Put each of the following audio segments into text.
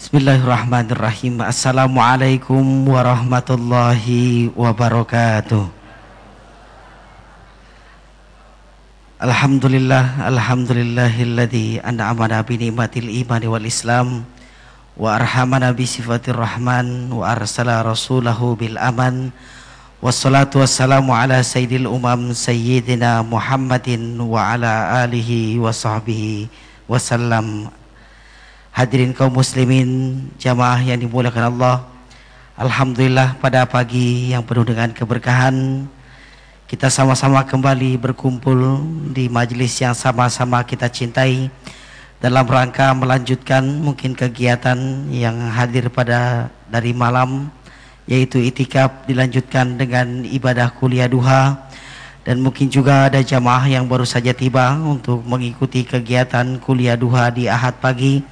Bismillahirrahmanirrahim. Assalamualaikum warahmatullahi wabarakatuh. Alhamdulillah, alhamdulillahilladzi an'amana bi ni'matil imani wal islam wa arhamana bi sifatir rahman wa arsala rasulahu bil aman wassalatu wassalamu ala sayyidil umam sayyidina Muhammadin wa ala alihi wa sahbihi wasallam Hadirin kaum muslimin, jamaah yang dimuliakan Allah. Alhamdulillah pada pagi yang penuh dengan keberkahan kita sama-sama kembali berkumpul di majelis yang sama-sama kita cintai dalam rangka melanjutkan mungkin kegiatan yang hadir pada dari malam yaitu itikaf dilanjutkan dengan ibadah kuliah duha dan mungkin juga ada jamaah yang baru saja tiba untuk mengikuti kegiatan kuliah duha di Ahad pagi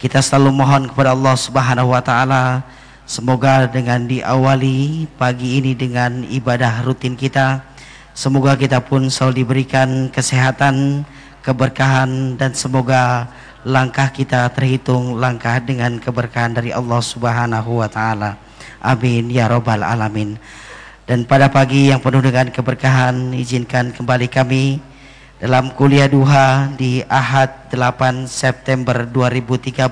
kita selalu mohon kepada Allah Subhanahu wa taala semoga dengan diawali pagi ini dengan ibadah rutin kita semoga kita pun selalu diberikan kesehatan, keberkahan dan semoga langkah kita terhitung langkah dengan keberkahan dari Allah Subhanahu wa taala. Amin ya rabbal alamin. Dan pada pagi yang penuh dengan keberkahan izinkan kembali kami dalam kuliah duha di Ahad 8 September 2013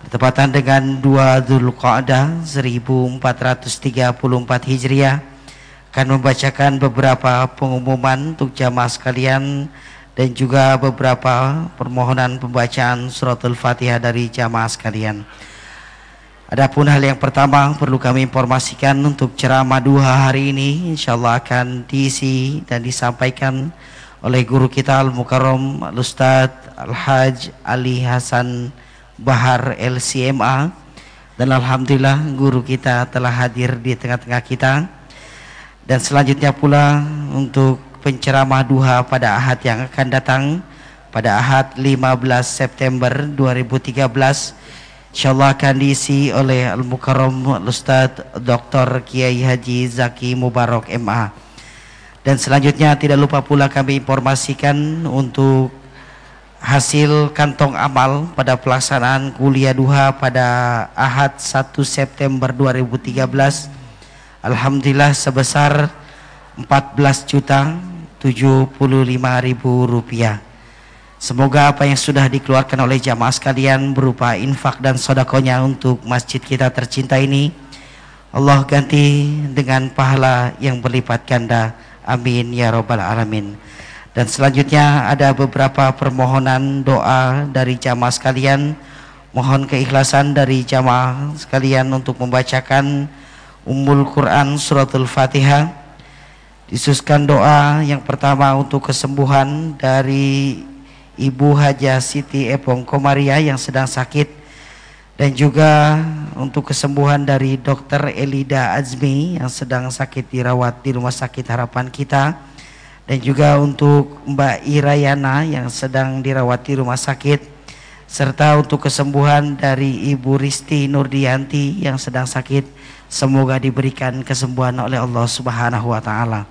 bertepatan dengan 2 Zulqa'dah 1434 Hijriah akan membacakan beberapa pengumuman untuk jamaah sekalian dan juga beberapa permohonan pembacaan suratul Fatihah dari jamaah sekalian. Adapun hal yang pertama perlu kami informasikan untuk ceramah duha hari ini insyaallah akan diisi dan disampaikan oleh guru kita Al-Mukarram Al-Ustaz Al-Haj Ali Hasan Bahar LCMA dan Alhamdulillah guru kita telah hadir di tengah-tengah kita dan selanjutnya pula untuk penceramah duha pada ahad yang akan datang pada ahad 15 September 2013 insyaallah akan diisi oleh Al-Mukarram Al-Ustaz Dr. Kiai Haji Zaki Mubarak MA dan selanjutnya tidak lupa pula kami informasikan untuk hasil kantong amal pada pelaksanaan kuliah duha pada Ahad 1 September 2013 Alhamdulillah sebesar 14 juta 75 ribu rupiah. Semoga apa yang sudah dikeluarkan oleh jamaah sekalian berupa infak dan sodakonya untuk masjid kita tercinta ini Allah ganti dengan pahala yang berlipat ganda Amin ya robbal alamin. Dan selanjutnya ada beberapa permohonan doa dari jamaah sekalian. Mohon keikhlasan dari jamaah sekalian untuk membacakan Ummul Quran Suratul Fatihah. Disuskan doa yang pertama untuk kesembuhan dari Ibu Haja Siti Epong Komaria yang sedang sakit dan juga untuk kesembuhan dari Dr. Elida Azmi yang sedang sakit dirawat di Rumah Sakit Harapan kita dan juga untuk Mbak Irayana yang sedang dirawat di rumah sakit serta untuk kesembuhan dari Ibu Risti Nurdianti yang sedang sakit semoga diberikan kesembuhan oleh Allah Subhanahu wa taala.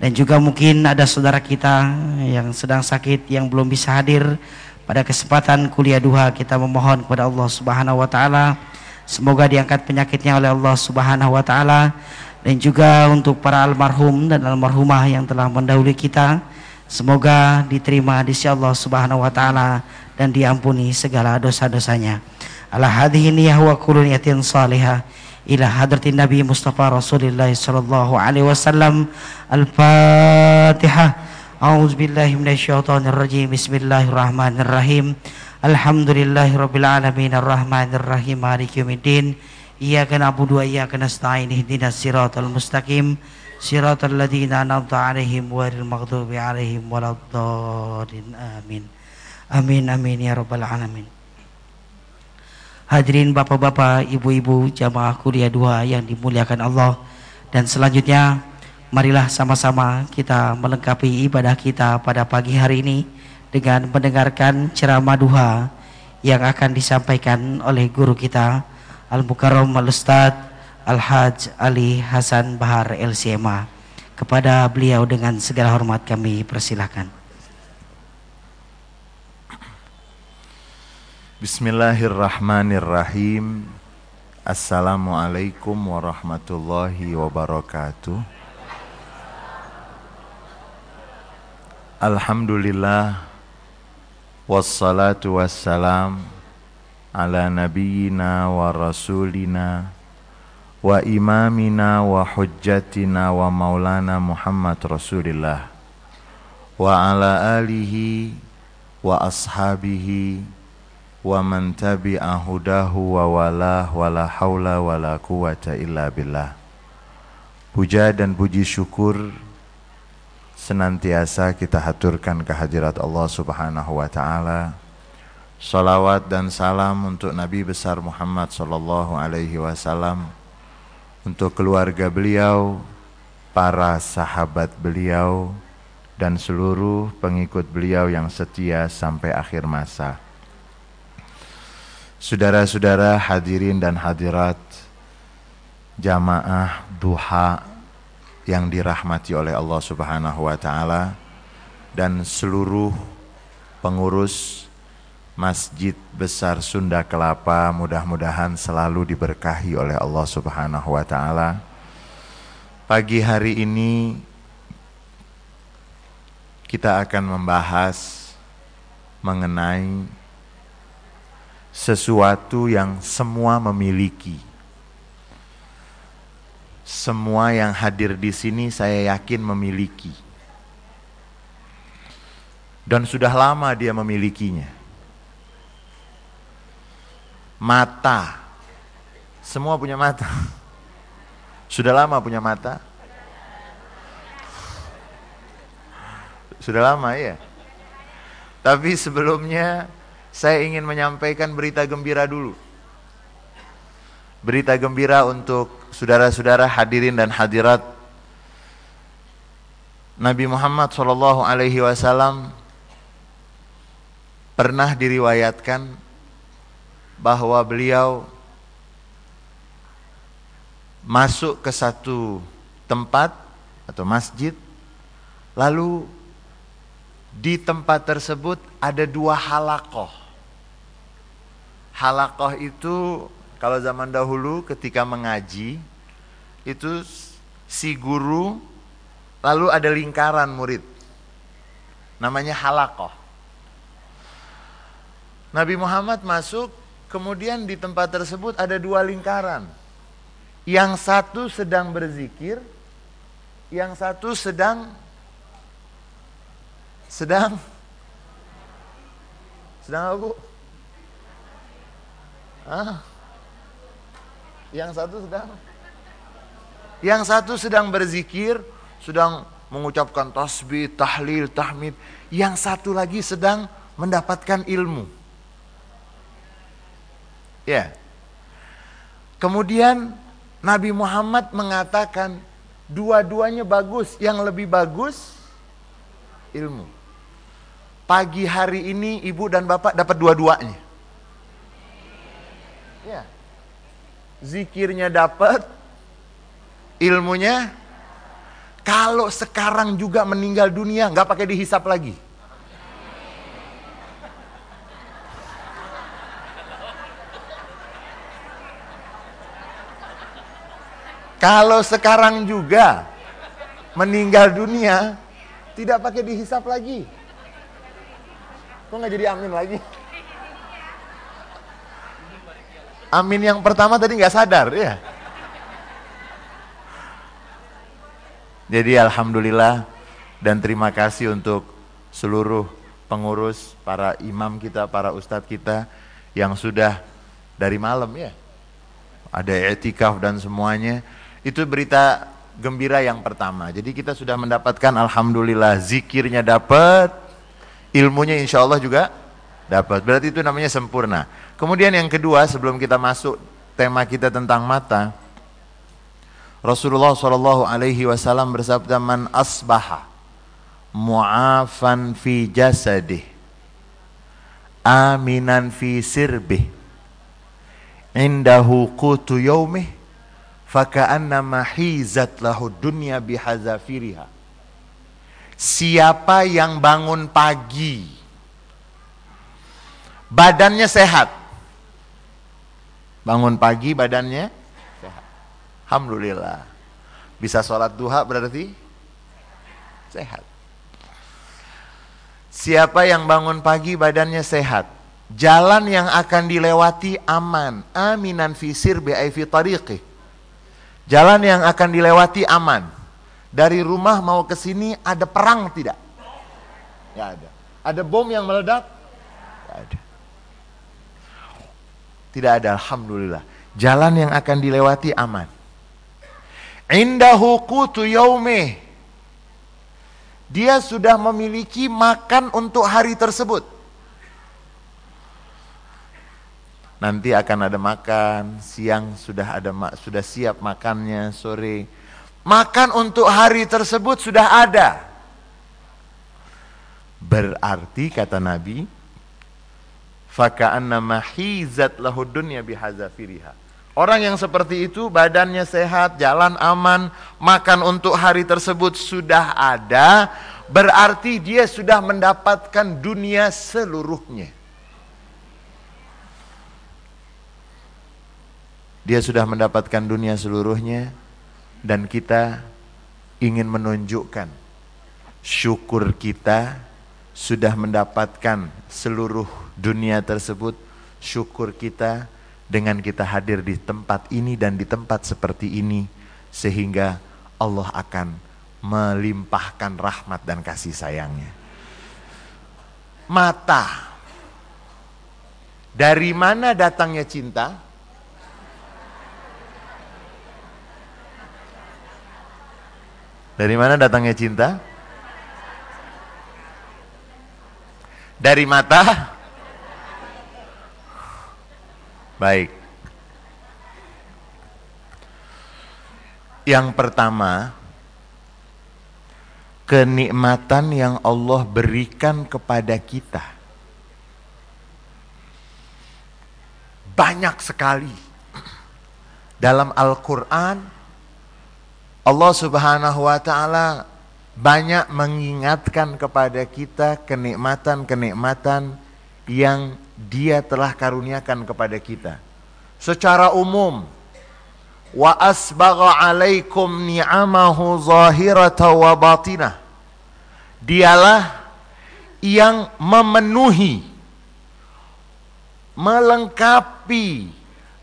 Dan juga mungkin ada saudara kita yang sedang sakit yang belum bisa hadir pada kesempatan kuliah duha kita memohon kepada Allah Subhanahu wa taala semoga diangkat penyakitnya oleh Allah Subhanahu wa taala dan juga untuk para almarhum dan almarhumah yang telah mendahului kita semoga diterima di sisi Allah Subhanahu wa taala dan diampuni segala dosa-dosanya. Ala hadhihi niyyah wa kullu niyatin salihah ila hadratin Nabi Mustafa Rasulullah sallallahu alaihi wasallam. Al-Fatihah. أعوذ بالله من الشيطان الرجيم بسم الله الرحمن الرحيم الحمد لله رب العالمين الرحمن الرحيم مالك يوم الدين إياك نعبد وإياك نستعين اهدنا الصراط المستقيم صراط الذين أنعمت عليهم غير المغضوب عليهم ولا الضالين آمين Amin amin ya rabbal alamin. Hadirin bapak-bapak, ibu-ibu jamaah kuliah dua yang dimuliakan Allah dan selanjutnya marilah sama-sama kita melengkapi ibadah kita pada pagi hari ini dengan mendengarkan ceramah duha yang akan disampaikan oleh guru kita Al-Mukarram Al-Ustaz Al-Haj Ali Hasan Bahar LCMA. Kepada beliau dengan segala hormat kami persilahkan. Bismillahirrahmanirrahim. Assalamualaikum warahmatullahi wabarakatuh. Alhamdulillah wassalatu wassalam ala nabiyyina wa rasulina wa imamina wa hujjatina wa maulana Muhammad Rasulillah wa ala alihi wa ashabihi wa man tabi'a wa walah wala haula wala quwata illa billah. Puja dan puji syukur senantiasa kita haturkan kehadirat Allah Subhanahu wa taala. Salawat dan salam untuk Nabi besar Muhammad sallallahu alaihi wasallam, untuk keluarga beliau, para sahabat beliau dan seluruh pengikut beliau yang setia sampai akhir masa. Saudara-saudara hadirin dan hadirat jamaah duha yang dirahmati oleh Allah Subhanahu wa taala dan seluruh pengurus Masjid Besar Sunda Kelapa mudah-mudahan selalu diberkahi oleh Allah Subhanahu wa taala. Pagi hari ini kita akan membahas mengenai sesuatu yang semua memiliki. Semua yang hadir di sini saya yakin memiliki. Dan sudah lama dia memilikinya. Mata. Semua punya mata. Sudah lama punya mata? Sudah lama ya? Tapi sebelumnya saya ingin menyampaikan berita gembira dulu. Berita gembira untuk saudara-saudara hadirin dan hadirat. Nabi Muhammad Shallallahu Alaihi Wasallam pernah diriwayatkan bahwa beliau masuk ke satu tempat atau masjid lalu di tempat tersebut ada dua halakoh. Halakoh itu kalau zaman dahulu ketika mengaji itu si guru lalu ada lingkaran murid. Namanya halakoh. Nabi Muhammad masuk kemudian di tempat tersebut ada dua lingkaran. Yang satu sedang berzikir, yang satu sedang sedang sedang Bu? Ah. Yang satu sedang Yang satu sedang berzikir, sedang mengucapkan tasbih, tahlil, tahmid. Yang satu lagi sedang mendapatkan ilmu. Ya. Kemudian Nabi Muhammad mengatakan dua-duanya bagus, yang lebih bagus ilmu. Pagi hari ini ibu dan bapak dapat dua-duanya. Ya. Zikirnya dapat, ilmunya kalau sekarang juga meninggal dunia nggak pakai dihisap lagi. Kalau sekarang juga meninggal dunia tidak pakai dihisap lagi. Kok nggak jadi amin lagi? Amin yang pertama tadi nggak sadar ya. Jadi alhamdulillah dan terima kasih untuk seluruh pengurus, para imam kita, para ustadz kita yang sudah dari malam ya. Ada etikaf dan semuanya. Itu berita gembira yang pertama. Jadi kita sudah mendapatkan alhamdulillah zikirnya dapat, ilmunya insya Allah juga dapat. Berarti itu namanya sempurna. Kemudian yang kedua sebelum kita masuk tema kita tentang mata, Rasulullah Shallallahu Alaihi Wasallam bersabda man asbaha mu'afan fi jasadih aminan fi sirbih indahu qutu yaumih faka'annama hizat lahu dunya bihazafiriha siapa yang bangun pagi badannya sehat. Bangun pagi badannya sehat. Alhamdulillah. Bisa sholat duha berarti sehat. Siapa yang bangun pagi badannya sehat, jalan yang akan dilewati aman, aminan fisir bi'aifi tariqi. Jalan yang akan dilewati aman. Dari rumah mau ke sini ada perang tidak? Ya ada. Ada bom yang meledak? Tidak ada. Tidak ada, Alhamdulillah. Jalan yang akan dilewati aman. Indahu kutu yaumih. Dia sudah memiliki makan untuk hari tersebut. Nanti akan ada makan, siang sudah ada sudah siap makannya, sore. Makan untuk hari tersebut sudah ada. Berarti kata Nabi, faka'anna mahizat lahud dunya bihazafiriha. Orang yang seperti itu badannya sehat, jalan aman, makan untuk hari tersebut sudah ada, berarti dia sudah mendapatkan dunia seluruhnya. Dia sudah mendapatkan dunia seluruhnya dan kita ingin menunjukkan syukur kita sudah mendapatkan seluruh dunia tersebut, syukur kita dengan kita hadir di tempat ini dan di tempat seperti ini, sehingga Allah akan melimpahkan rahmat dan kasih sayangnya. Mata, dari mana datangnya cinta? Dari mana datangnya cinta? Dari mata? Baik. Yang pertama, kenikmatan yang Allah berikan kepada kita. Banyak sekali. Dalam Al-Quran, Allah subhanahu wa ta'ala banyak mengingatkan kepada kita kenikmatan-kenikmatan yang dia telah karuniakan kepada kita. Secara umum, wa asbagha alaikum ni'amahu zahirata wa batinah. Dialah yang memenuhi, melengkapi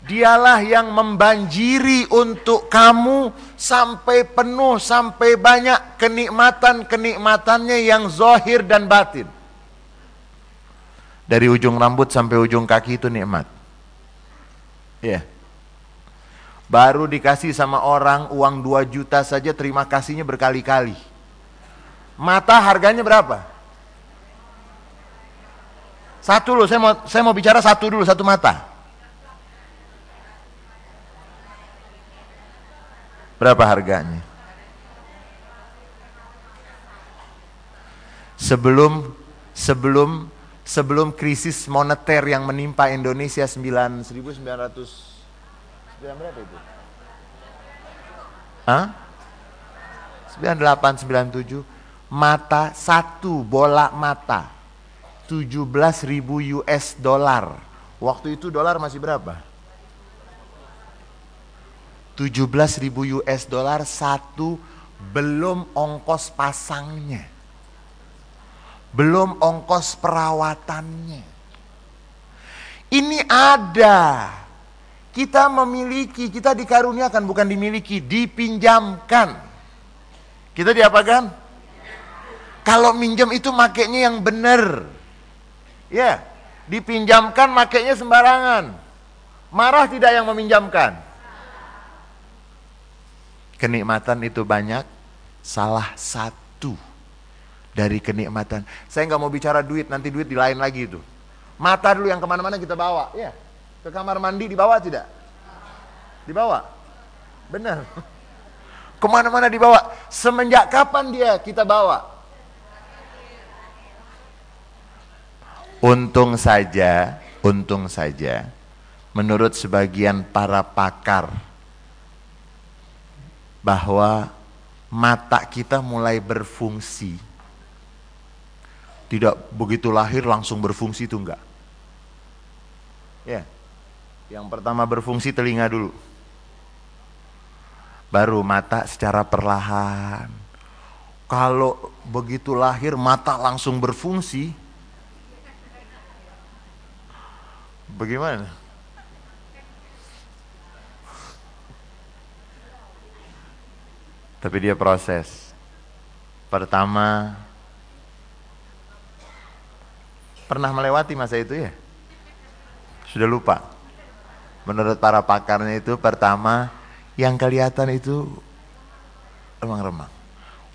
Dialah yang membanjiri untuk kamu sampai penuh, sampai banyak kenikmatan-kenikmatannya yang zohir dan batin. Dari ujung rambut sampai ujung kaki itu nikmat. Ya. Yeah. Baru dikasih sama orang uang 2 juta saja terima kasihnya berkali-kali. Mata harganya berapa? Satu loh, saya mau saya mau bicara satu dulu, satu mata. Berapa harganya? Sebelum sebelum sebelum krisis moneter yang menimpa Indonesia 9 1900 berapa itu? Hah? 98 97 mata satu bola mata 17 ribu US dollar. Waktu itu dolar masih berapa? 17 ribu US dollar satu belum ongkos pasangnya. Belum ongkos perawatannya. Ini ada. Kita memiliki, kita dikaruniakan bukan dimiliki, dipinjamkan. Kita diapakan? Kalau minjam itu makainya yang benar. Ya, dipinjamkan makainya sembarangan. Marah tidak yang meminjamkan? kenikmatan itu banyak, salah satu dari kenikmatan. Saya nggak mau bicara duit, nanti duit di lain lagi itu. Mata dulu yang ke mana-mana kita bawa, ya. Ke kamar mandi dibawa tidak? Dibawa. Benar. Ke mana-mana dibawa. Semenjak kapan dia kita bawa? Untung saja, untung saja, menurut sebagian para pakar bahwa mata kita mulai berfungsi. Tidak begitu lahir langsung berfungsi itu enggak. Ya. Yang pertama berfungsi telinga dulu. Baru mata secara perlahan. Kalau begitu lahir mata langsung berfungsi. Bagaimana? Tapi dia proses. Pertama, pernah melewati masa itu ya? Sudah lupa. Menurut para pakarnya itu pertama yang kelihatan itu remang-remang.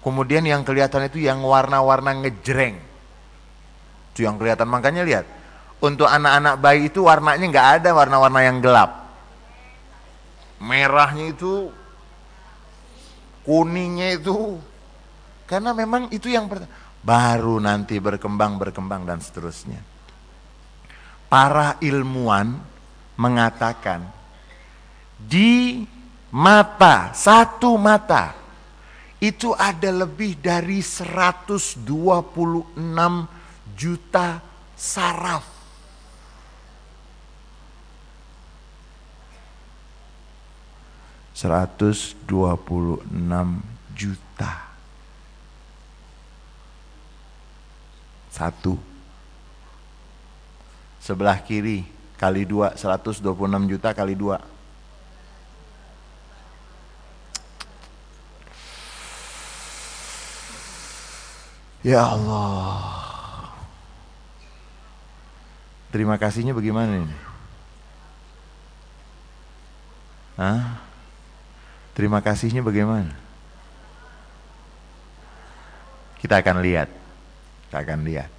Kemudian yang kelihatan itu yang warna-warna ngejreng. Itu yang kelihatan makanya lihat. Untuk anak-anak bayi itu warnanya nggak ada warna-warna yang gelap. Merahnya itu kuningnya itu karena memang itu yang baru nanti berkembang berkembang dan seterusnya para ilmuwan mengatakan di mata satu mata itu ada lebih dari 126 juta saraf 126 juta. Satu. Sebelah kiri kali dua, 126 juta kali dua. Ya Allah. Terima kasihnya bagaimana ini? Hah? Terima kasihnya bagaimana? Kita akan lihat. Kita akan lihat.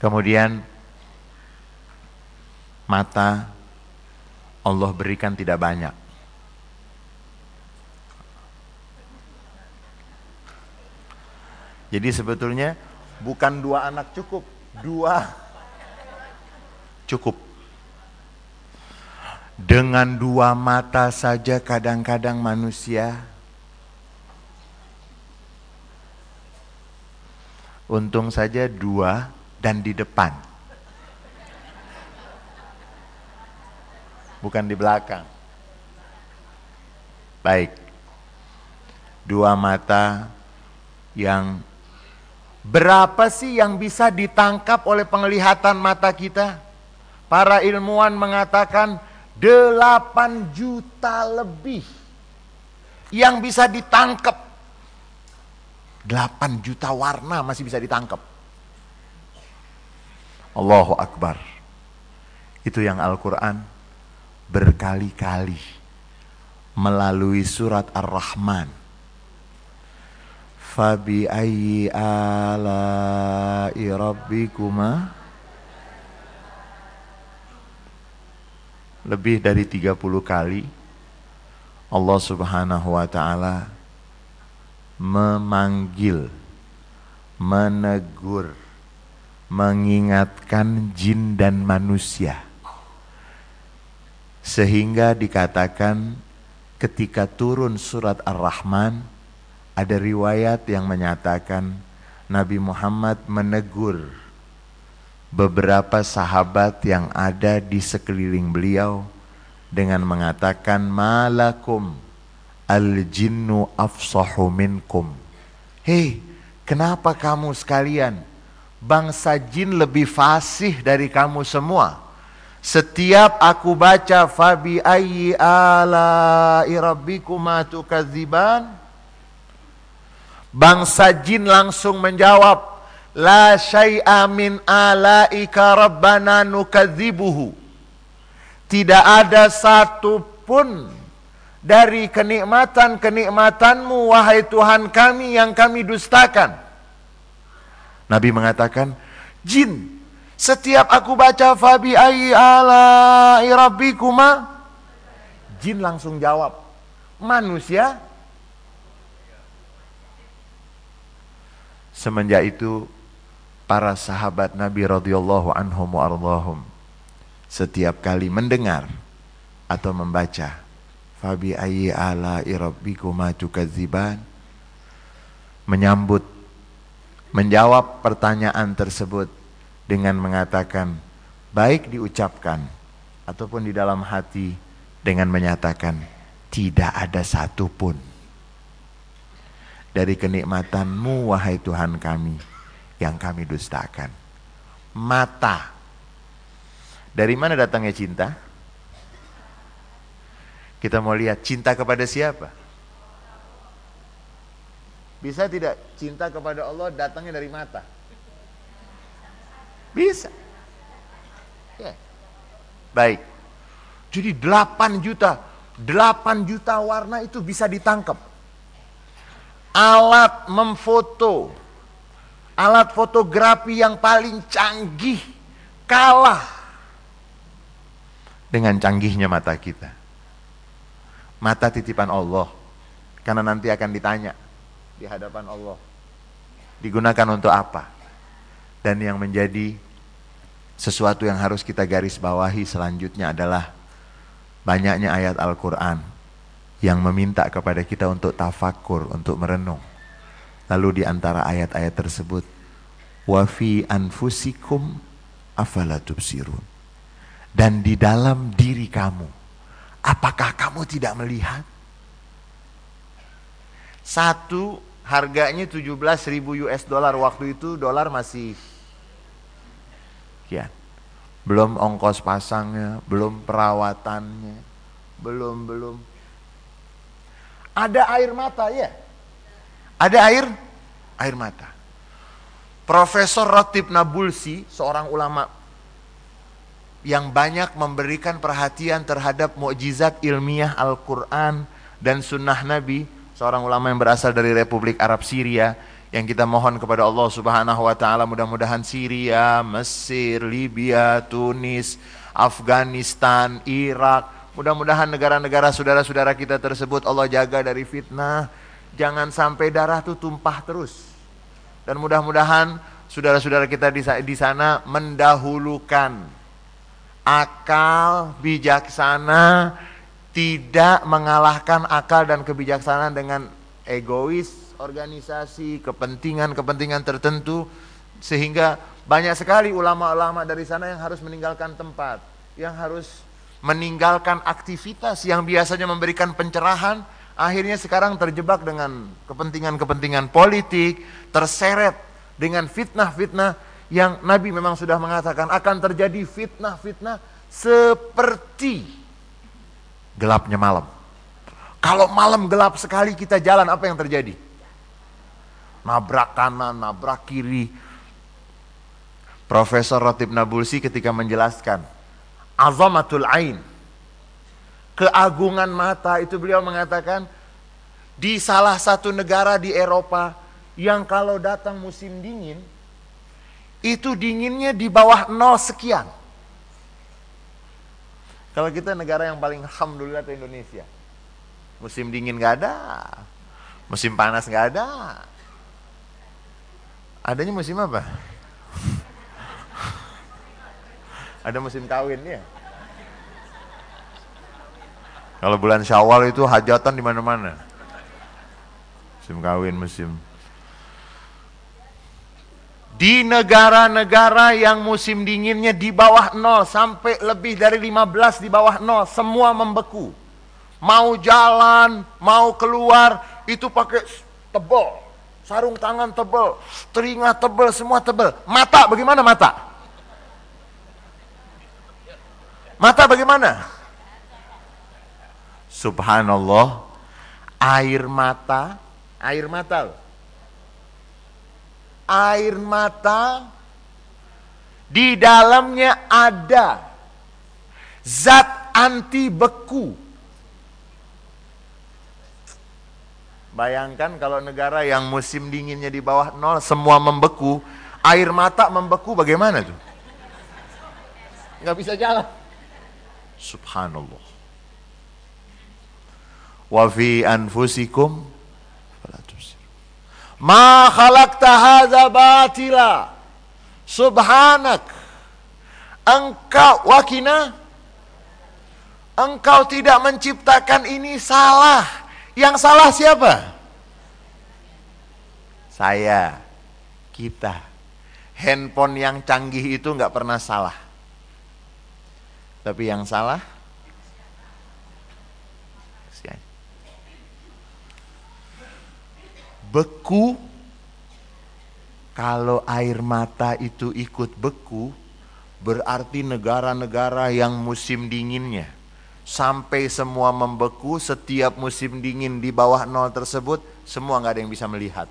Kemudian mata Allah berikan tidak banyak. Jadi sebetulnya bukan dua anak cukup, dua cukup. Dengan dua mata saja kadang-kadang manusia Untung saja dua dan di depan Bukan di belakang Baik Dua mata yang Berapa sih yang bisa ditangkap oleh penglihatan mata kita? Para ilmuwan mengatakan 8 juta lebih yang bisa ditangkap. 8 juta warna masih bisa ditangkap. Allahu Akbar. Itu yang Al-Quran berkali-kali melalui surat Ar-Rahman. Fabi ayyi ala'i rabbikuma lebih dari 30 kali Allah Subhanahu wa taala memanggil, menegur, mengingatkan jin dan manusia. Sehingga dikatakan ketika turun surat Ar-Rahman ada riwayat yang menyatakan Nabi Muhammad menegur beberapa sahabat yang ada di sekeliling beliau dengan mengatakan malakum al jinnu afsahu minkum. Hei, kenapa kamu sekalian bangsa jin lebih fasih dari kamu semua? Setiap aku baca fabi ayyi ala rabbikuma tukadziban Bangsa jin langsung menjawab La syai'a min alaika rabbana nukadzibuhu. Tidak ada satu pun dari kenikmatan-kenikmatanmu wahai Tuhan kami yang kami dustakan. Nabi mengatakan, jin, setiap aku baca fabi ayyi ala rabbikuma, jin langsung jawab. Manusia Semenjak itu para sahabat Nabi radhiyallahu anhum wa setiap kali mendengar atau membaca fabi ayyi ala rabbikuma tukadziban menyambut menjawab pertanyaan tersebut dengan mengatakan baik diucapkan ataupun di dalam hati dengan menyatakan tidak ada satupun dari kenikmatanmu wahai Tuhan kami yang kami dustakan. Mata. Dari mana datangnya cinta? Kita mau lihat cinta kepada siapa? Bisa tidak cinta kepada Allah datangnya dari mata? Bisa. Ya. Baik. Jadi 8 juta, 8 juta warna itu bisa ditangkap. Alat memfoto, alat fotografi yang paling canggih kalah dengan canggihnya mata kita. Mata titipan Allah. Karena nanti akan ditanya di hadapan Allah. Digunakan untuk apa? Dan yang menjadi sesuatu yang harus kita garis bawahi selanjutnya adalah banyaknya ayat Al-Quran yang meminta kepada kita untuk tafakur, untuk merenung. Lalu di antara ayat-ayat tersebut, wafi anfusikum afalatubsirun. Dan di dalam diri kamu, apakah kamu tidak melihat? Satu harganya 17 ribu US dollar waktu itu dolar masih sekian. Belum ongkos pasangnya, belum perawatannya, belum belum. Ada air mata ya? Ada air air mata. Profesor Rotib Nabulsi, seorang ulama yang banyak memberikan perhatian terhadap mukjizat ilmiah Al-Quran dan sunnah Nabi, seorang ulama yang berasal dari Republik Arab Syria, yang kita mohon kepada Allah Subhanahu wa taala mudah-mudahan Syria, Mesir, Libya, Tunis, Afghanistan, Irak, mudah-mudahan negara-negara saudara-saudara kita tersebut Allah jaga dari fitnah. Jangan sampai darah itu tumpah terus. Dan mudah-mudahan saudara-saudara kita di sana mendahulukan akal bijaksana tidak mengalahkan akal dan kebijaksanaan dengan egois organisasi, kepentingan-kepentingan tertentu sehingga banyak sekali ulama-ulama dari sana yang harus meninggalkan tempat, yang harus meninggalkan aktivitas yang biasanya memberikan pencerahan, akhirnya sekarang terjebak dengan kepentingan-kepentingan politik, terseret dengan fitnah-fitnah yang Nabi memang sudah mengatakan akan terjadi fitnah-fitnah seperti gelapnya malam. Kalau malam gelap sekali kita jalan apa yang terjadi? nabrak kanan, nabrak kiri. Profesor Rotib Nabulsi ketika menjelaskan azamatul ain, keagungan mata itu beliau mengatakan di salah satu negara di Eropa yang kalau datang musim dingin itu dinginnya di bawah nol sekian. Kalau kita negara yang paling alhamdulillah itu Indonesia. Musim dingin gak ada, musim panas gak ada, Adanya musim apa? Ada musim kawin ya. Kalau bulan Syawal itu hajatan di mana-mana. Musim kawin, musim di negara-negara yang musim dinginnya di bawah nol sampai lebih dari 15 di bawah nol semua membeku. Mau jalan, mau keluar itu pakai tebal sarung tangan tebal, telinga tebal, semua tebal. Mata bagaimana mata? Mata bagaimana? Subhanallah, air mata, air mata Air mata di dalamnya ada zat anti beku Bayangkan kalau negara yang musim dinginnya di bawah nol semua membeku, air mata membeku bagaimana tuh? Nggak bisa jalan. Subhanallah. Wa fi anfusikum Ma khalaqta hadza batila. Subhanak. Engkau wakina Engkau tidak menciptakan ini salah yang salah siapa? Saya, kita. Handphone yang canggih itu nggak pernah salah. Tapi yang salah beku. Kalau air mata itu ikut beku berarti negara-negara yang musim dinginnya sampai semua membeku setiap musim dingin di bawah nol tersebut semua nggak ada yang bisa melihat.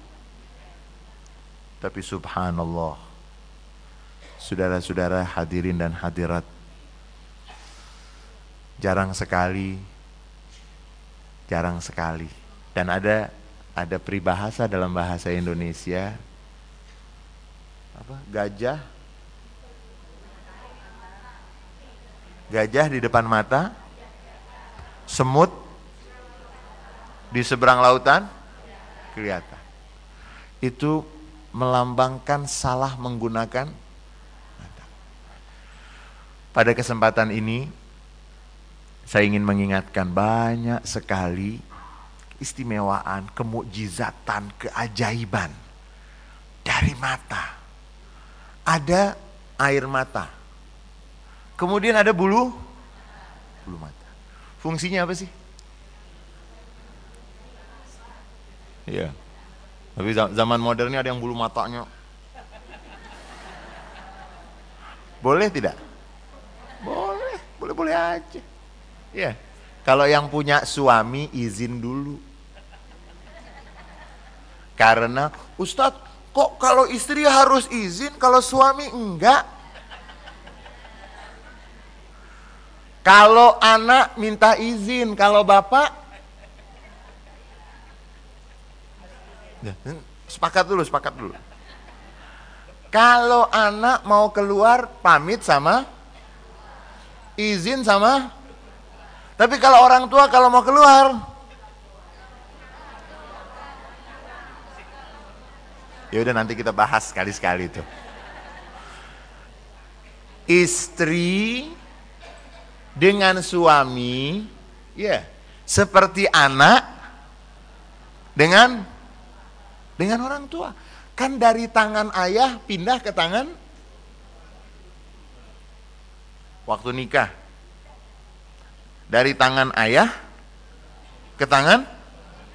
Tapi subhanallah saudara-saudara hadirin dan hadirat jarang sekali jarang sekali. Dan ada ada peribahasa dalam bahasa Indonesia. Apa? Gajah. Gajah di depan mata. Semut. Di seberang lautan. Kelihatan. Itu melambangkan salah menggunakan mata. Pada kesempatan ini saya ingin mengingatkan banyak sekali istimewaan, kemujizatan, keajaiban dari mata. Ada air mata. Kemudian ada bulu bulu mata. Fungsinya apa sih? Iya. Tapi zaman modern ini ada yang bulu matanya. Boleh tidak? Boleh, boleh-boleh aja. Iya. Kalau yang punya suami izin dulu. Karena Ustadz kok kalau istri harus izin kalau suami enggak? Kalau anak minta izin, kalau bapak ya, sepakat dulu, sepakat dulu. Kalau anak mau keluar pamit sama izin sama tapi kalau orang tua kalau mau keluar Ya udah nanti kita bahas sekali-sekali itu. Istri dengan suami, ya, yeah, seperti anak dengan dengan orang tua. Kan dari tangan ayah pindah ke tangan waktu nikah. Dari tangan ayah ke tangan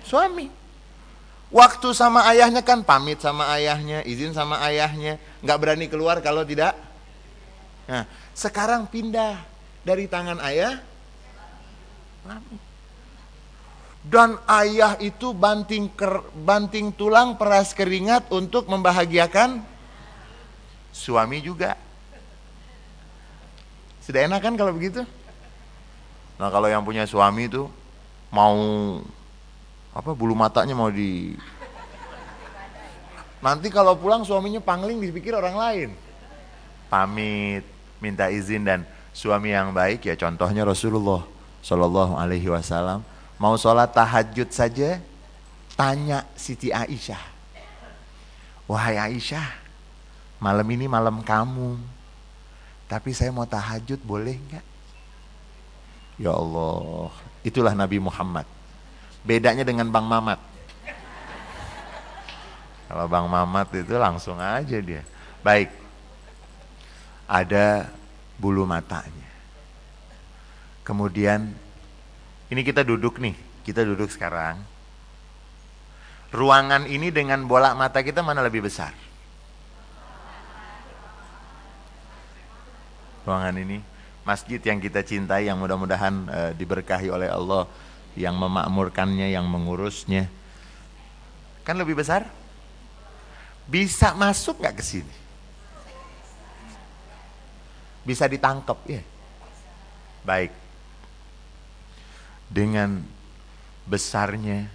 suami. Waktu sama ayahnya kan pamit sama ayahnya, izin sama ayahnya, nggak berani keluar kalau tidak. Nah, sekarang pindah dari tangan ayah dan ayah itu banting ker, banting tulang peras keringat untuk membahagiakan suami juga. Sudah enak kan kalau begitu? Nah kalau yang punya suami itu mau apa bulu matanya mau di? Nanti kalau pulang suaminya pangling dipikir orang lain. Pamit minta izin dan suami yang baik ya contohnya Rasulullah Shallallahu Alaihi Wasallam. Mau sholat tahajud saja tanya Siti Aisyah. Wahai Aisyah malam ini malam kamu. Tapi saya mau tahajud boleh nggak? Ya Allah itulah Nabi Muhammad bedanya dengan Bang Mamat kalau Bang Mamat itu langsung aja dia baik ada bulu matanya. Kemudian ini kita duduk nih, kita duduk sekarang. Ruangan ini dengan bola mata kita mana lebih besar? Ruangan ini, masjid yang kita cintai, yang mudah-mudahan e, diberkahi oleh Allah, yang memakmurkannya, yang mengurusnya. Kan lebih besar? Bisa masuk nggak ke sini? bisa ditangkap ya. Baik. Dengan besarnya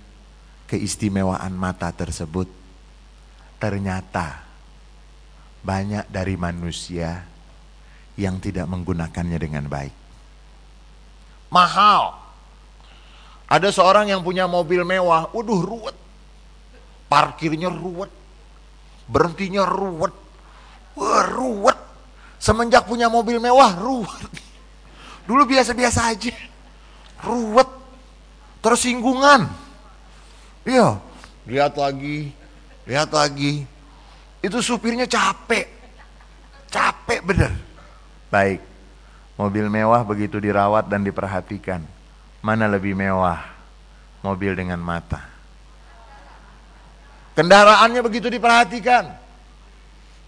keistimewaan mata tersebut ternyata banyak dari manusia yang tidak menggunakannya dengan baik. Mahal. Ada seorang yang punya mobil mewah, waduh ruwet. Parkirnya ruwet. Berhentinya ruwet. Wah, ruwet. Semenjak punya mobil mewah, ruwet. Dulu biasa-biasa aja. Ruwet. Tersinggungan. Iya. Lihat lagi. Lihat lagi. Itu supirnya capek. Capek bener. Baik. Mobil mewah begitu dirawat dan diperhatikan. Mana lebih mewah? Mobil dengan mata. Kendaraannya begitu diperhatikan.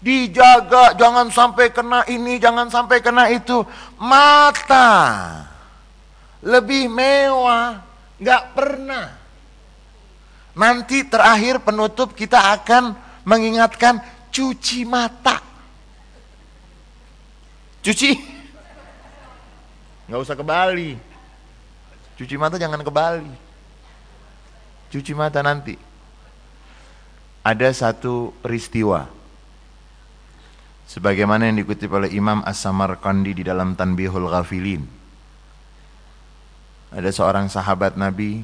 Dijaga, jangan sampai kena ini, jangan sampai kena itu. Mata lebih mewah, nggak pernah. Nanti terakhir penutup kita akan mengingatkan cuci mata. Cuci nggak usah ke Bali. Cuci mata jangan ke Bali. Cuci mata nanti. Ada satu peristiwa. Sebagaimana yang dikutip oleh Imam As-Samarkandi di dalam Tanbihul Ghafilin. Ada seorang sahabat Nabi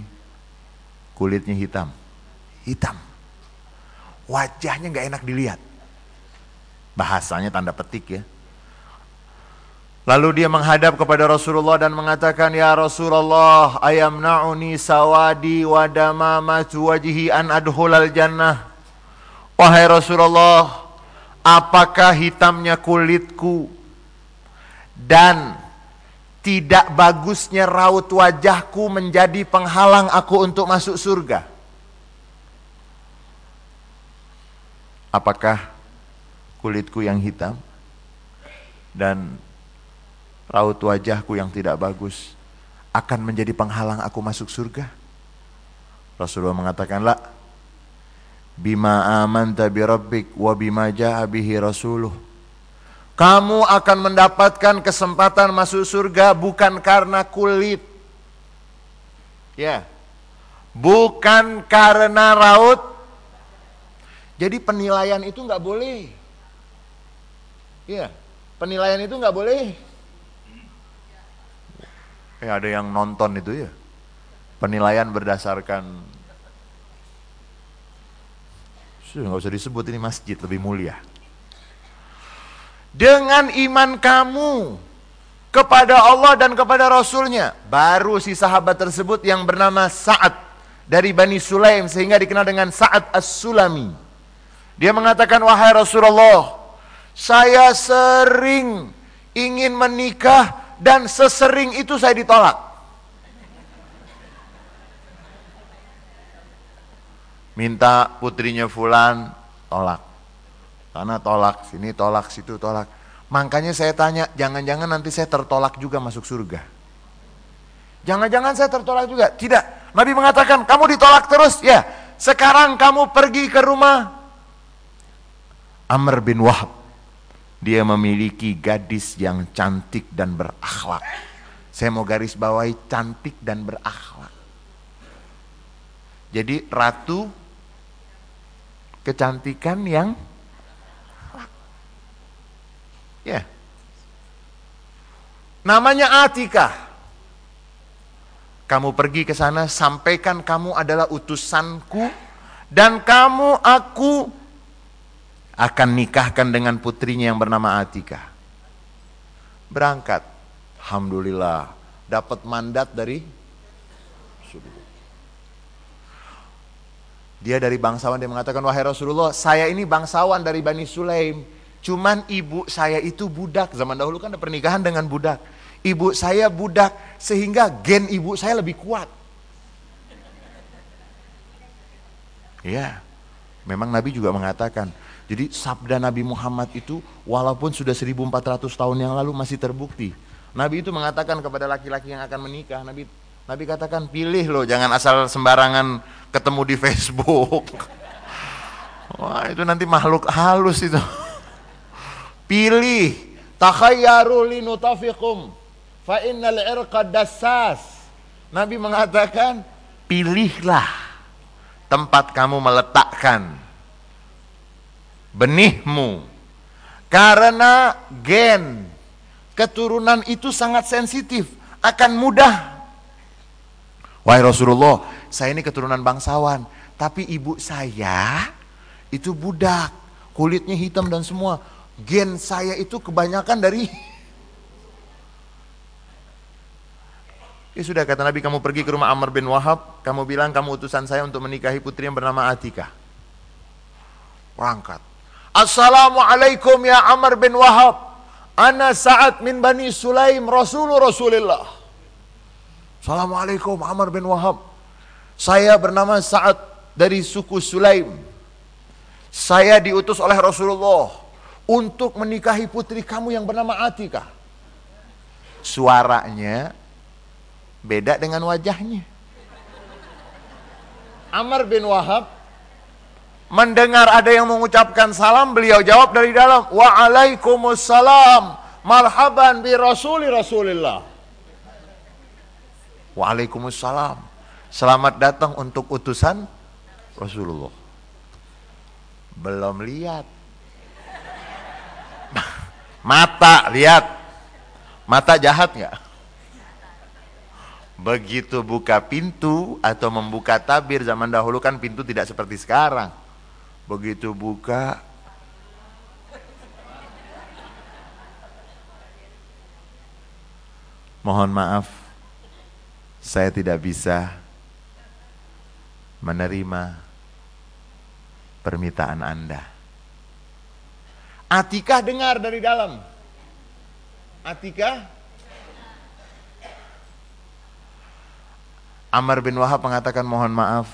kulitnya hitam. Hitam. Wajahnya nggak enak dilihat. Bahasanya tanda petik ya Lalu dia menghadap kepada Rasulullah dan mengatakan, Ya Rasulullah, ayam na'uni sawadi wa damamatu wajihi an adhulal jannah. Wahai Rasulullah, apakah hitamnya kulitku dan tidak bagusnya raut wajahku menjadi penghalang aku untuk masuk surga? Apakah kulitku yang hitam dan raut wajahku yang tidak bagus akan menjadi penghalang aku masuk surga? Rasulullah mengatakan, La, bima amanta bi rabbik wa bima rasuluh. Kamu akan mendapatkan kesempatan masuk surga bukan karena kulit. Ya. Bukan karena raut. Jadi penilaian itu nggak boleh. Ya, penilaian itu nggak boleh. Eh ada yang nonton itu ya. Penilaian berdasarkan sudah nggak usah disebut ini masjid lebih mulia. Dengan iman kamu kepada Allah dan kepada Rasulnya, baru si sahabat tersebut yang bernama Sa'ad dari Bani Sulaim sehingga dikenal dengan Sa'ad As-Sulami. Dia mengatakan, wahai Rasulullah, saya sering ingin menikah dan sesering itu saya ditolak. Minta putrinya Fulan, tolak. Karena tolak, sini tolak, situ tolak. Makanya saya tanya, jangan-jangan nanti saya tertolak juga masuk surga. Jangan-jangan saya tertolak juga. Tidak. Nabi mengatakan, kamu ditolak terus. Ya, sekarang kamu pergi ke rumah Amr bin Wahab dia memiliki gadis yang cantik dan berakhlak. Saya mau garis bawahi cantik dan berakhlak. Jadi ratu kecantikan yang ya. Yeah. Namanya Atika. Kamu pergi ke sana, sampaikan kamu adalah utusanku dan kamu aku akan nikahkan dengan putrinya yang bernama Atika. Berangkat. Alhamdulillah. Dapat mandat dari Dia dari bangsawan dia mengatakan wahai Rasulullah, saya ini bangsawan dari Bani Sulaim. Cuman ibu saya itu budak. Zaman dahulu kan ada pernikahan dengan budak. Ibu saya budak sehingga gen ibu saya lebih kuat. Ya, memang Nabi juga mengatakan jadi sabda Nabi Muhammad itu walaupun sudah 1400 tahun yang lalu masih terbukti. Nabi itu mengatakan kepada laki-laki yang akan menikah, Nabi Nabi katakan pilih loh, jangan asal sembarangan ketemu di Facebook. Wah itu nanti makhluk halus itu. Pilih, takhayyaru linutafikum, fa innal irqa dassas. Nabi mengatakan, pilihlah tempat kamu meletakkan benihmu. Karena gen keturunan itu sangat sensitif, akan mudah. Wahai Rasulullah, saya ini keturunan bangsawan, tapi ibu saya itu budak, kulitnya hitam dan semua. Gen saya itu kebanyakan dari Ya sudah kata Nabi kamu pergi ke rumah Amr bin Wahab, kamu bilang kamu utusan saya untuk menikahi putri yang bernama Atika. Berangkat. Assalamualaikum ya Amr bin Wahab. Ana Sa'ad min Bani Sulaim Rasulullah Rasulillah. Assalamualaikum Amr bin Wahab. Saya bernama Sa'ad dari suku Sulaim. Saya diutus oleh Rasulullah untuk menikahi putri kamu yang bernama Atika. Suaranya beda dengan wajahnya. Amr bin Wahab mendengar ada yang mengucapkan salam, beliau jawab dari dalam, Waalaikumsalam, marhaban bi rasuli rasulillah. Waalaikumsalam, selamat datang untuk utusan Rasulullah. Belum lihat. Mata, lihat. Mata jahat nggak? Begitu buka pintu atau membuka tabir zaman dahulu kan pintu tidak seperti sekarang Begitu buka Mohon maaf Saya tidak bisa Menerima Permintaan Anda. Atikah dengar dari dalam? Atikah? Amr bin Wahab mengatakan mohon maaf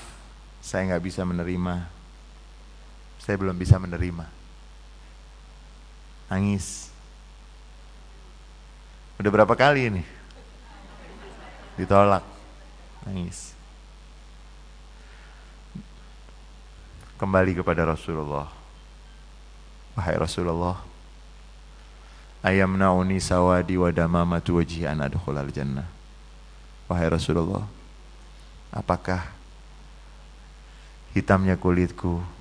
Saya nggak bisa menerima saya belum bisa menerima. Nangis. Udah berapa kali ini? Ditolak. Nangis. Kembali kepada Rasulullah. Wahai Rasulullah. Ayam nauni sawadi wa damamatu wajhi an adkhulal jannah. Wahai Rasulullah. Apakah hitamnya kulitku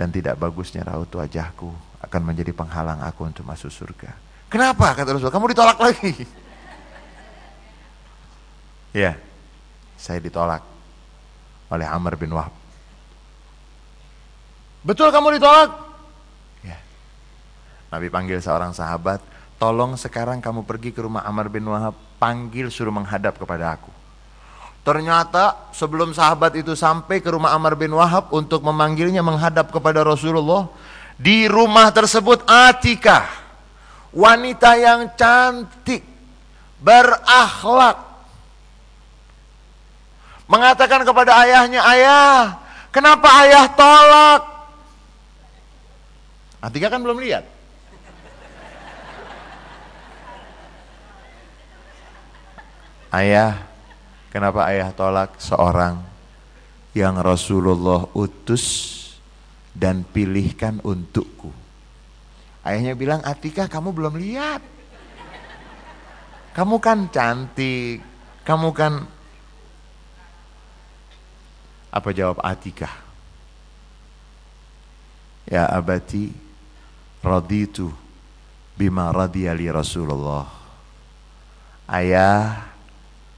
dan tidak bagusnya raut wajahku akan menjadi penghalang aku untuk masuk surga. Kenapa? Kata Rasul, kamu ditolak lagi. ya, saya ditolak oleh Amr bin Wahab. Betul kamu ditolak? Ya. Nabi panggil seorang sahabat, tolong sekarang kamu pergi ke rumah Amr bin Wahab, panggil suruh menghadap kepada aku. Ternyata sebelum sahabat itu sampai ke rumah Amr bin Wahab untuk memanggilnya menghadap kepada Rasulullah, di rumah tersebut Atika, wanita yang cantik, berakhlak, mengatakan kepada ayahnya, "Ayah, kenapa ayah tolak?" Atika kan belum lihat. Ayah, Kenapa ayah tolak seorang yang Rasulullah utus dan pilihkan untukku? Ayahnya bilang, Atika kamu belum lihat. Kamu kan cantik, kamu kan... Apa jawab Atika? Ya abati, raditu bima radiyali Rasulullah. Ayah,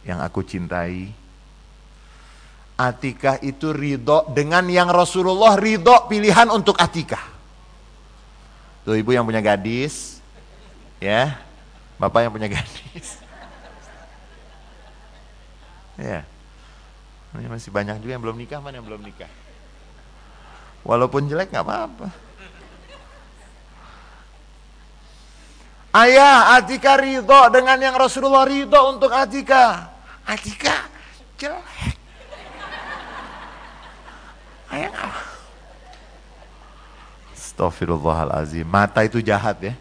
yang aku cintai. Atika itu ridho dengan yang Rasulullah ridho pilihan untuk Atika. Tuh ibu yang punya gadis, ya, bapak yang punya gadis. ya, ini masih banyak juga yang belum nikah, mana yang belum nikah. Walaupun jelek nggak apa-apa. Ayah Atika ridho dengan yang Rasulullah ridho untuk Atika. Atika jelek. Ayah apa? Astaghfirullahalazim. Mata itu jahat ya.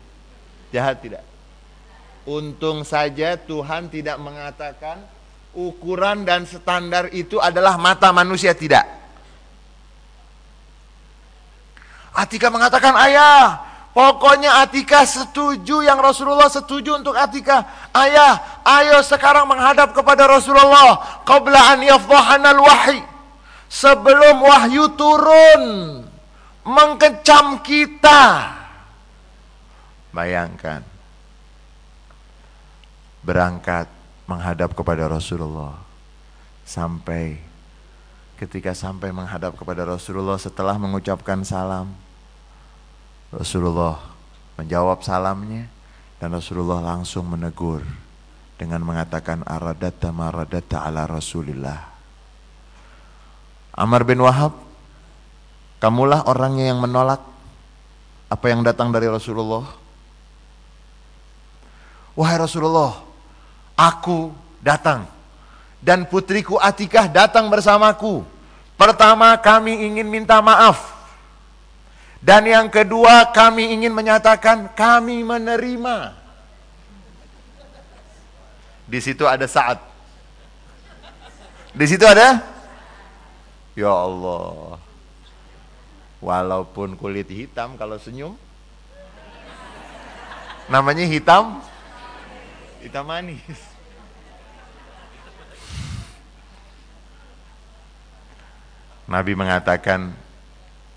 Jahat tidak? Untung saja Tuhan tidak mengatakan ukuran dan standar itu adalah mata manusia tidak. Atika mengatakan, "Ayah, Pokoknya Atika setuju yang Rasulullah setuju untuk Atika. Ayah, ayo sekarang menghadap kepada Rasulullah. Qabla an yafdahanal wahyi. Sebelum wahyu turun. Mengkecam kita. Bayangkan. Berangkat menghadap kepada Rasulullah. Sampai ketika sampai menghadap kepada Rasulullah setelah mengucapkan salam Rasulullah menjawab salamnya dan Rasulullah langsung menegur dengan mengatakan aradata maradata ala Rasulillah. Amr bin Wahab, kamulah orangnya yang menolak apa yang datang dari Rasulullah. Wahai Rasulullah, aku datang dan putriku Atikah datang bersamaku. Pertama kami ingin minta maaf. Dan yang kedua kami ingin menyatakan kami menerima. Di situ ada saat. Di situ ada Ya Allah. Walaupun kulit hitam kalau senyum namanya hitam hitam manis. Nabi mengatakan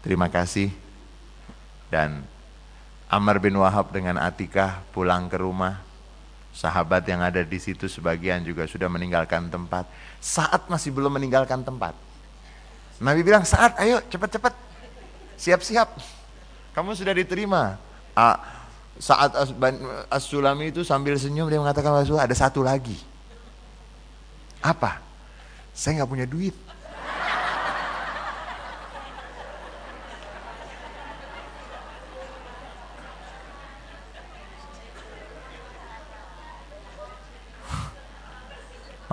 terima kasih dan Amr bin Wahab dengan Atikah pulang ke rumah. Sahabat yang ada di situ sebagian juga sudah meninggalkan tempat. Saat masih belum meninggalkan tempat. Nabi bilang, saat ayo cepat-cepat. Siap-siap. Kamu sudah diterima. Ah, saat As-Sulami itu sambil senyum dia mengatakan ada satu lagi. Apa? Saya nggak punya duit.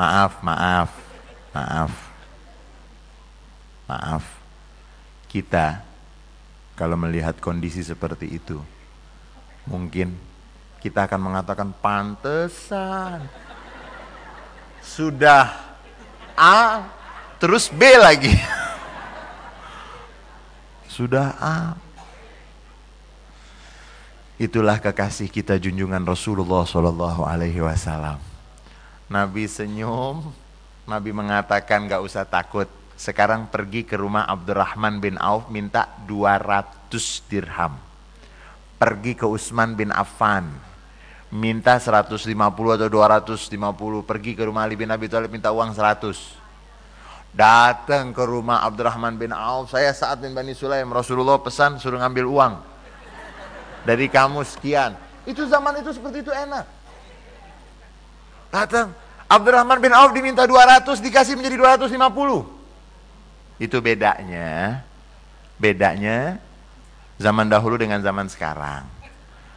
Maaf, maaf, maaf. Maaf. Kita kalau melihat kondisi seperti itu, mungkin kita akan mengatakan pantesan. Sudah A terus B lagi. Sudah A. Itulah kekasih kita junjungan Rasulullah Shallallahu Alaihi Wasallam. Nabi senyum, Nabi mengatakan gak usah takut. Sekarang pergi ke rumah Abdurrahman bin Auf minta 200 dirham. Pergi ke Utsman bin Affan, minta 150 atau 250. Pergi ke rumah Ali bin Abi Thalib minta uang 100. Datang ke rumah Abdurrahman bin Auf, saya saat bin Bani Sulaim, Rasulullah pesan suruh ngambil uang. Dari kamu sekian. Itu zaman itu seperti itu enak. Datang. Abdurrahman bin Auf diminta 200 dikasih menjadi 250. Itu bedanya. Bedanya zaman dahulu dengan zaman sekarang.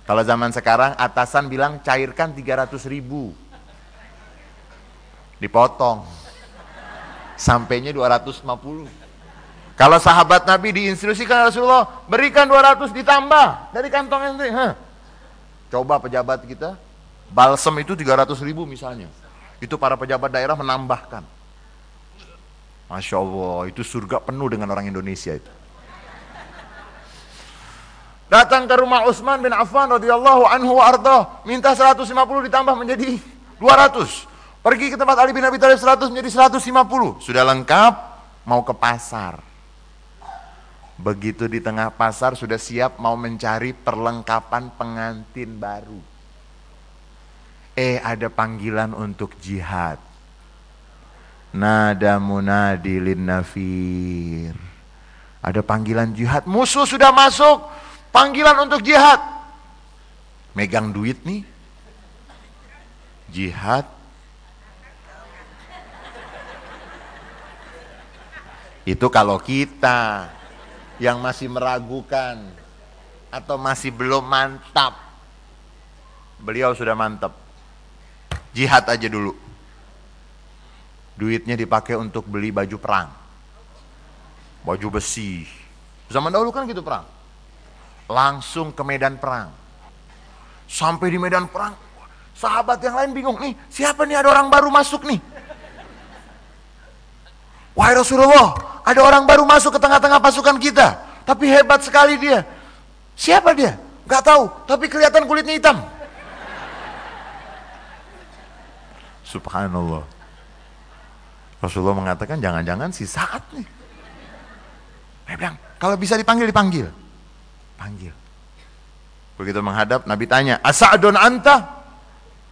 Kalau zaman sekarang atasan bilang cairkan 300 ribu. Dipotong. Sampainya 250. Kalau sahabat Nabi diinstruksikan Rasulullah, berikan 200 ditambah dari kantong ente. Coba pejabat kita, Balsem itu 300 ribu misalnya. Itu para pejabat daerah menambahkan. Masya Allah, itu surga penuh dengan orang Indonesia itu. Datang ke rumah Utsman bin Affan radhiyallahu anhu arda, minta 150 ditambah menjadi 200. Pergi ke tempat Ali bin Abi Thalib 100 menjadi 150. Sudah lengkap, mau ke pasar. Begitu di tengah pasar sudah siap mau mencari perlengkapan pengantin baru. Eh ada panggilan untuk jihad. Nada munadi nafir. Ada panggilan jihad. Musuh sudah masuk. Panggilan untuk jihad. Megang duit nih. Jihad. Itu kalau kita yang masih meragukan atau masih belum mantap. Beliau sudah mantap jihad aja dulu. Duitnya dipakai untuk beli baju perang. Baju besi. Zaman dahulu kan gitu perang. Langsung ke medan perang. Sampai di medan perang, sahabat yang lain bingung nih, siapa nih ada orang baru masuk nih? Wahai Rasulullah, ada orang baru masuk ke tengah-tengah pasukan kita, tapi hebat sekali dia. Siapa dia? Gak tahu, tapi kelihatan kulitnya hitam. Subhanallah. Rasulullah mengatakan jangan-jangan si saat nih. Dia bilang, kalau bisa dipanggil, dipanggil. Panggil. Begitu menghadap, Nabi tanya, Asa'adun anta?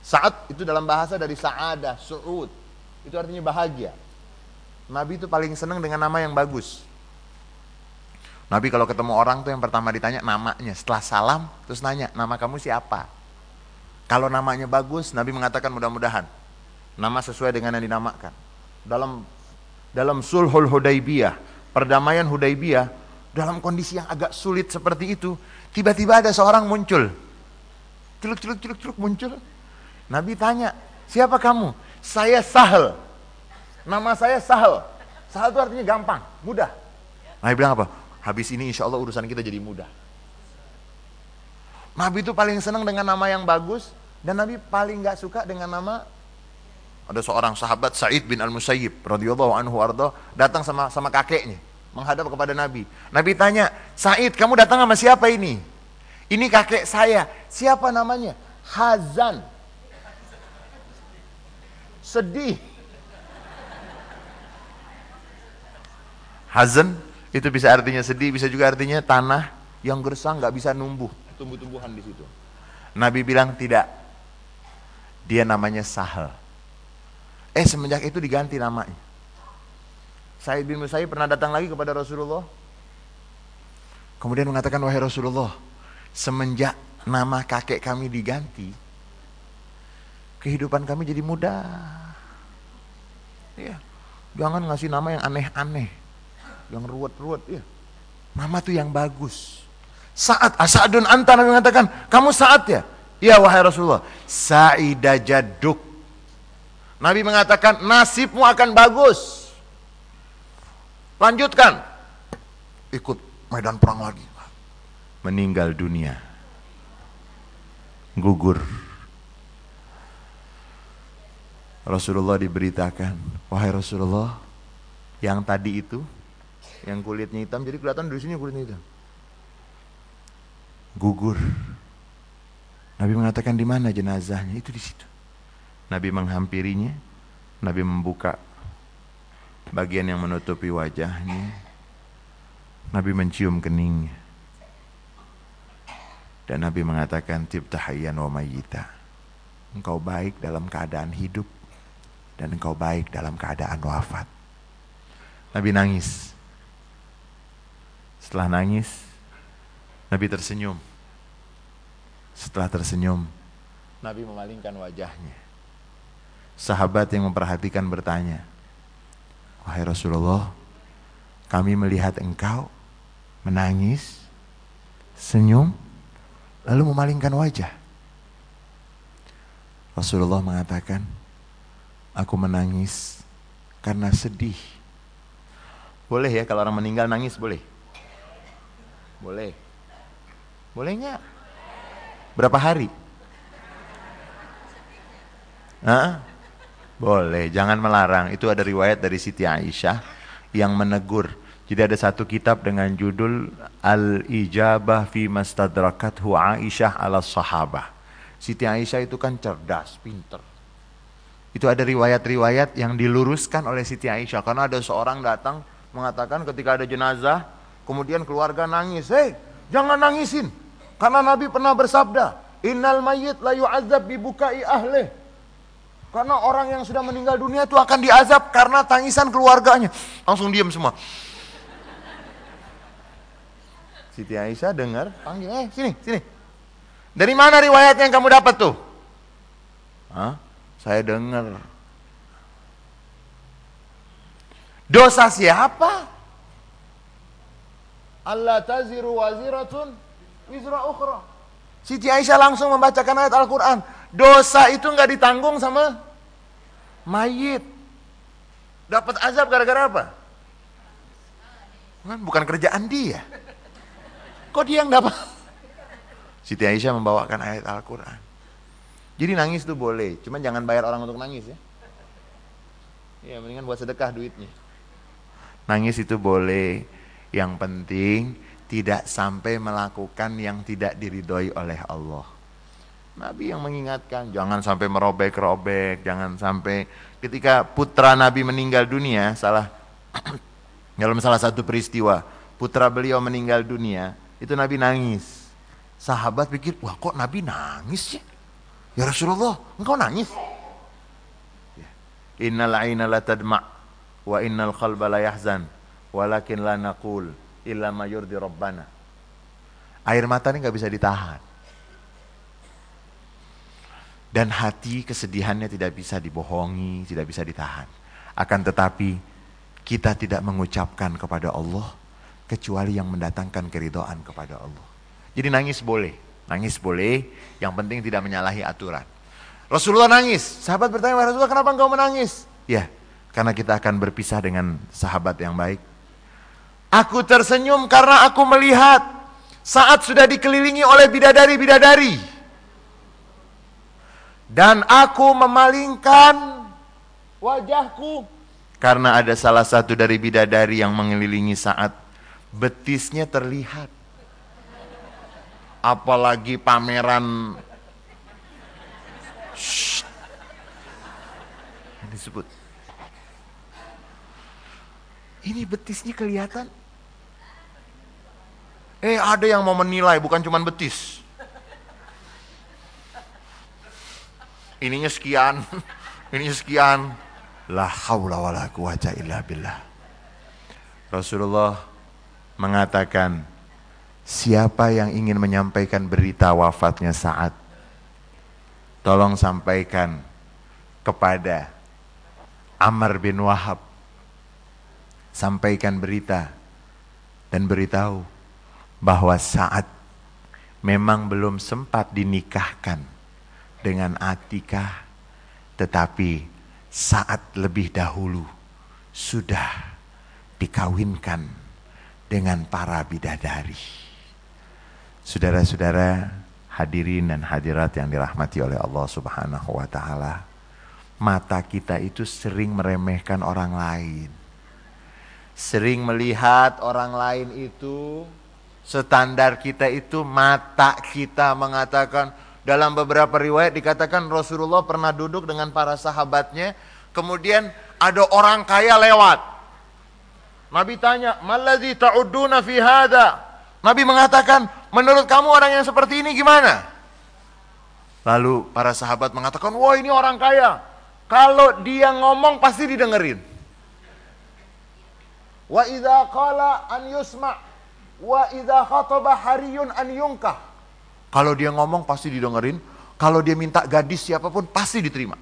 Saat itu dalam bahasa dari sa'adah, su'ud. Itu artinya bahagia. Nabi itu paling senang dengan nama yang bagus. Nabi kalau ketemu orang tuh yang pertama ditanya namanya. Setelah salam, terus nanya, nama kamu siapa? Kalau namanya bagus, Nabi mengatakan mudah-mudahan. Nama sesuai dengan yang dinamakan. Dalam dalam sulhul Hudaybiyah, perdamaian Hudaybiyah, dalam kondisi yang agak sulit seperti itu, tiba-tiba ada seorang muncul. Celuk celuk celuk celuk muncul. Nabi tanya, siapa kamu? Saya Sahel. Nama saya Sahel. Sahel itu artinya gampang, mudah. Nabi bilang apa? Habis ini insya Allah urusan kita jadi mudah. Nabi itu paling senang dengan nama yang bagus. Dan Nabi paling gak suka dengan nama ada seorang sahabat Sa'id bin Al-Musayyib radhiyallahu anhu ardo datang sama sama kakeknya menghadap kepada Nabi. Nabi tanya, "Sa'id, kamu datang sama siapa ini?" "Ini kakek saya." "Siapa namanya?" "Hazan." Sedih. Hazan itu bisa artinya sedih, bisa juga artinya tanah yang gersang nggak bisa numbuh, tumbuh-tumbuhan di situ. Nabi bilang tidak. Dia namanya Sahal. Eh semenjak itu diganti namanya. Said bin Musayyib pernah datang lagi kepada Rasulullah. Kemudian mengatakan, wahai Rasulullah, semenjak nama kakek kami diganti, kehidupan kami jadi mudah. Ya, jangan ngasih nama yang aneh-aneh, yang ruwet-ruwet. Ya. Nama tuh yang bagus. Saat Asadun Anta mengatakan, kamu saat ya? Ya wahai Rasulullah, Sa'idah jaduk Nabi mengatakan nasibmu akan bagus. Lanjutkan. Ikut medan perang lagi. Meninggal dunia. Gugur. Rasulullah diberitakan, wahai Rasulullah, yang tadi itu, yang kulitnya hitam, jadi kelihatan dari sini kulitnya hitam. Gugur. Nabi mengatakan di mana jenazahnya? Itu di situ. Nabi menghampirinya, Nabi membuka bagian yang menutupi wajahnya. Nabi mencium keningnya. Dan Nabi mengatakan tibtahayyan wa mayyita. Engkau baik dalam keadaan hidup dan engkau baik dalam keadaan wafat. Nabi nangis. Setelah nangis, Nabi tersenyum. Setelah tersenyum, Nabi memalingkan wajahnya. Sahabat yang memperhatikan bertanya, Wahai Rasulullah, kami melihat engkau menangis, senyum, lalu memalingkan wajah. Rasulullah mengatakan, aku menangis karena sedih. Boleh ya kalau orang meninggal nangis boleh? Boleh. Boleh nggak? Berapa hari? Hah? Boleh, jangan melarang. Itu ada riwayat dari Siti Aisyah yang menegur. Jadi ada satu kitab dengan judul Al-Ijabah fi Mastadrakathu Aisyah ala Sahabah. Siti Aisyah itu kan cerdas, pinter. Itu ada riwayat-riwayat yang diluruskan oleh Siti Aisyah. Karena ada seorang datang mengatakan ketika ada jenazah, kemudian keluarga nangis. Hei, jangan nangisin. Karena Nabi pernah bersabda, Innal mayyit la yu'adzab bibukai ahlih. Karena orang yang sudah meninggal dunia itu akan diazab karena tangisan keluarganya. Langsung diam semua. Siti Aisyah dengar, panggil, eh sini, sini. Dari mana riwayat yang kamu dapat tuh? Hah? Saya dengar. Dosa siapa? Allah taziru waziratun wizra ukhra. Siti Aisyah langsung membacakan ayat Al-Quran. Dosa itu nggak ditanggung sama mayit. Dapat azab gara-gara apa? Kan bukan kerjaan dia. Kok dia yang dapat? Siti Aisyah membawakan ayat Al-Quran. Jadi nangis tuh boleh, cuman jangan bayar orang untuk nangis ya. Ya mendingan buat sedekah duitnya. Nangis itu boleh, yang penting tidak sampai melakukan yang tidak diridhoi oleh Allah. Nabi yang mengingatkan, jangan sampai merobek-robek, jangan sampai ketika putra Nabi meninggal dunia, salah dalam salah satu peristiwa, putra beliau meninggal dunia, itu Nabi nangis. Sahabat pikir, wah kok Nabi nangis ya? Ya Rasulullah, engkau nangis? Ya. Innal aina la tadma' wa innal qalba la yahzan walakin la naqul illa ma yurdi rabbana. Air mata ini nggak bisa ditahan dan hati kesedihannya tidak bisa dibohongi, tidak bisa ditahan. Akan tetapi kita tidak mengucapkan kepada Allah kecuali yang mendatangkan keridoan kepada Allah. Jadi nangis boleh, nangis boleh, yang penting tidak menyalahi aturan. Rasulullah nangis. Sahabat bertanya, Rasulullah kenapa engkau menangis? Ya, karena kita akan berpisah dengan sahabat yang baik. Aku tersenyum karena aku melihat saat sudah dikelilingi oleh bidadari-bidadari. Dan aku memalingkan wajahku karena ada salah satu dari bidadari yang mengelilingi saat betisnya terlihat. Apalagi pameran Shh. disebut. Ini betisnya kelihatan. Eh ada yang mau menilai bukan cuma betis. Ininya sekian, ininya sekian. La haula wala quwata illa billah. Rasulullah mengatakan, siapa yang ingin menyampaikan berita wafatnya saat, tolong sampaikan kepada Amr bin Wahab. Sampaikan berita dan beritahu bahwa saat memang belum sempat dinikahkan dengan Atika, tetapi saat lebih dahulu sudah dikawinkan dengan para bidadari. Saudara-saudara hadirin dan hadirat yang dirahmati oleh Allah Subhanahu wa taala. Mata kita itu sering meremehkan orang lain. Sering melihat orang lain itu standar kita itu mata kita mengatakan dalam beberapa riwayat dikatakan Rasulullah pernah duduk dengan para sahabatnya, kemudian ada orang kaya lewat. Nabi tanya, "Maladzi ta'udduna fi hada?" Nabi mengatakan, "Menurut kamu orang yang seperti ini gimana?" Lalu para sahabat mengatakan, "Wah, ini orang kaya. Kalau dia ngomong pasti didengerin." Wa idza qala an yusma' wa idza khataba hariyun an yunkah. Kalau dia ngomong pasti didengerin. Kalau dia minta gadis siapa pun pasti diterima.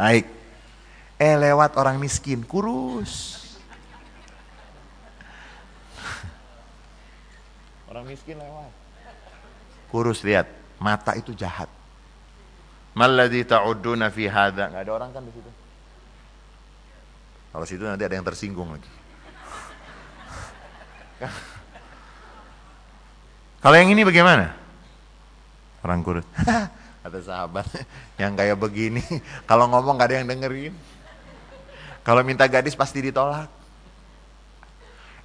Baik. Eh lewat orang miskin, kurus. Orang miskin lewat. Kurus lihat, mata itu jahat. Malladhi ta'uduna fi hadha. Enggak ada orang kan di situ. Kalau situ nanti ada yang tersinggung lagi. Kalau yang ini bagaimana? Orang kurus. Kata sahabat, yang kayak begini, kalau ngomong gak ada yang dengerin. Kalau minta gadis pasti ditolak.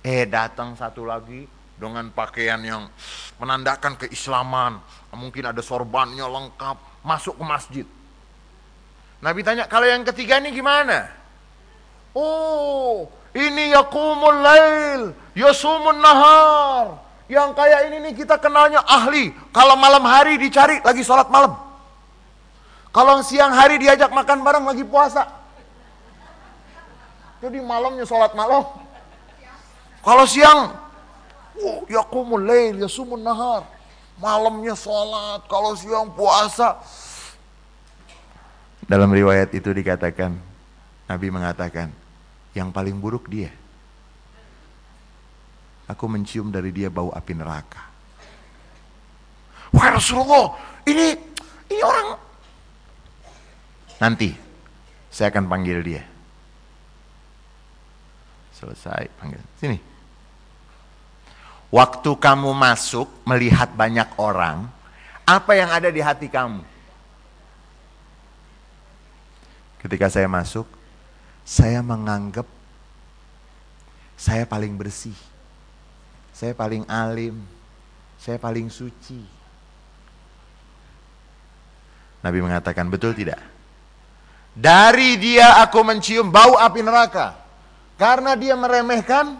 Eh datang satu lagi dengan pakaian yang menandakan keislaman. Mungkin ada sorbannya lengkap, masuk ke masjid. Nabi tanya, kalau yang ketiga ini gimana? Oh, ini yakumul lail, yasumun nahar. Yang kayak ini nih kita kenalnya ahli. Kalau malam hari dicari lagi sholat malam. Kalau siang hari diajak makan bareng lagi puasa. Jadi malamnya sholat malam. Kalau siang, oh, yakumul lail, yasumun nahar. Malamnya sholat, kalau siang puasa. Dalam riwayat itu dikatakan, Nabi mengatakan, yang paling buruk dia Aku mencium dari dia bau api neraka. Wah Rasulullah, ini ini orang. Nanti saya akan panggil dia. Selesai panggil. Sini. Waktu kamu masuk melihat banyak orang, apa yang ada di hati kamu? Ketika saya masuk, saya menganggap saya paling bersih saya paling alim, saya paling suci. Nabi mengatakan, betul tidak? Dari dia aku mencium bau api neraka. Karena dia meremehkan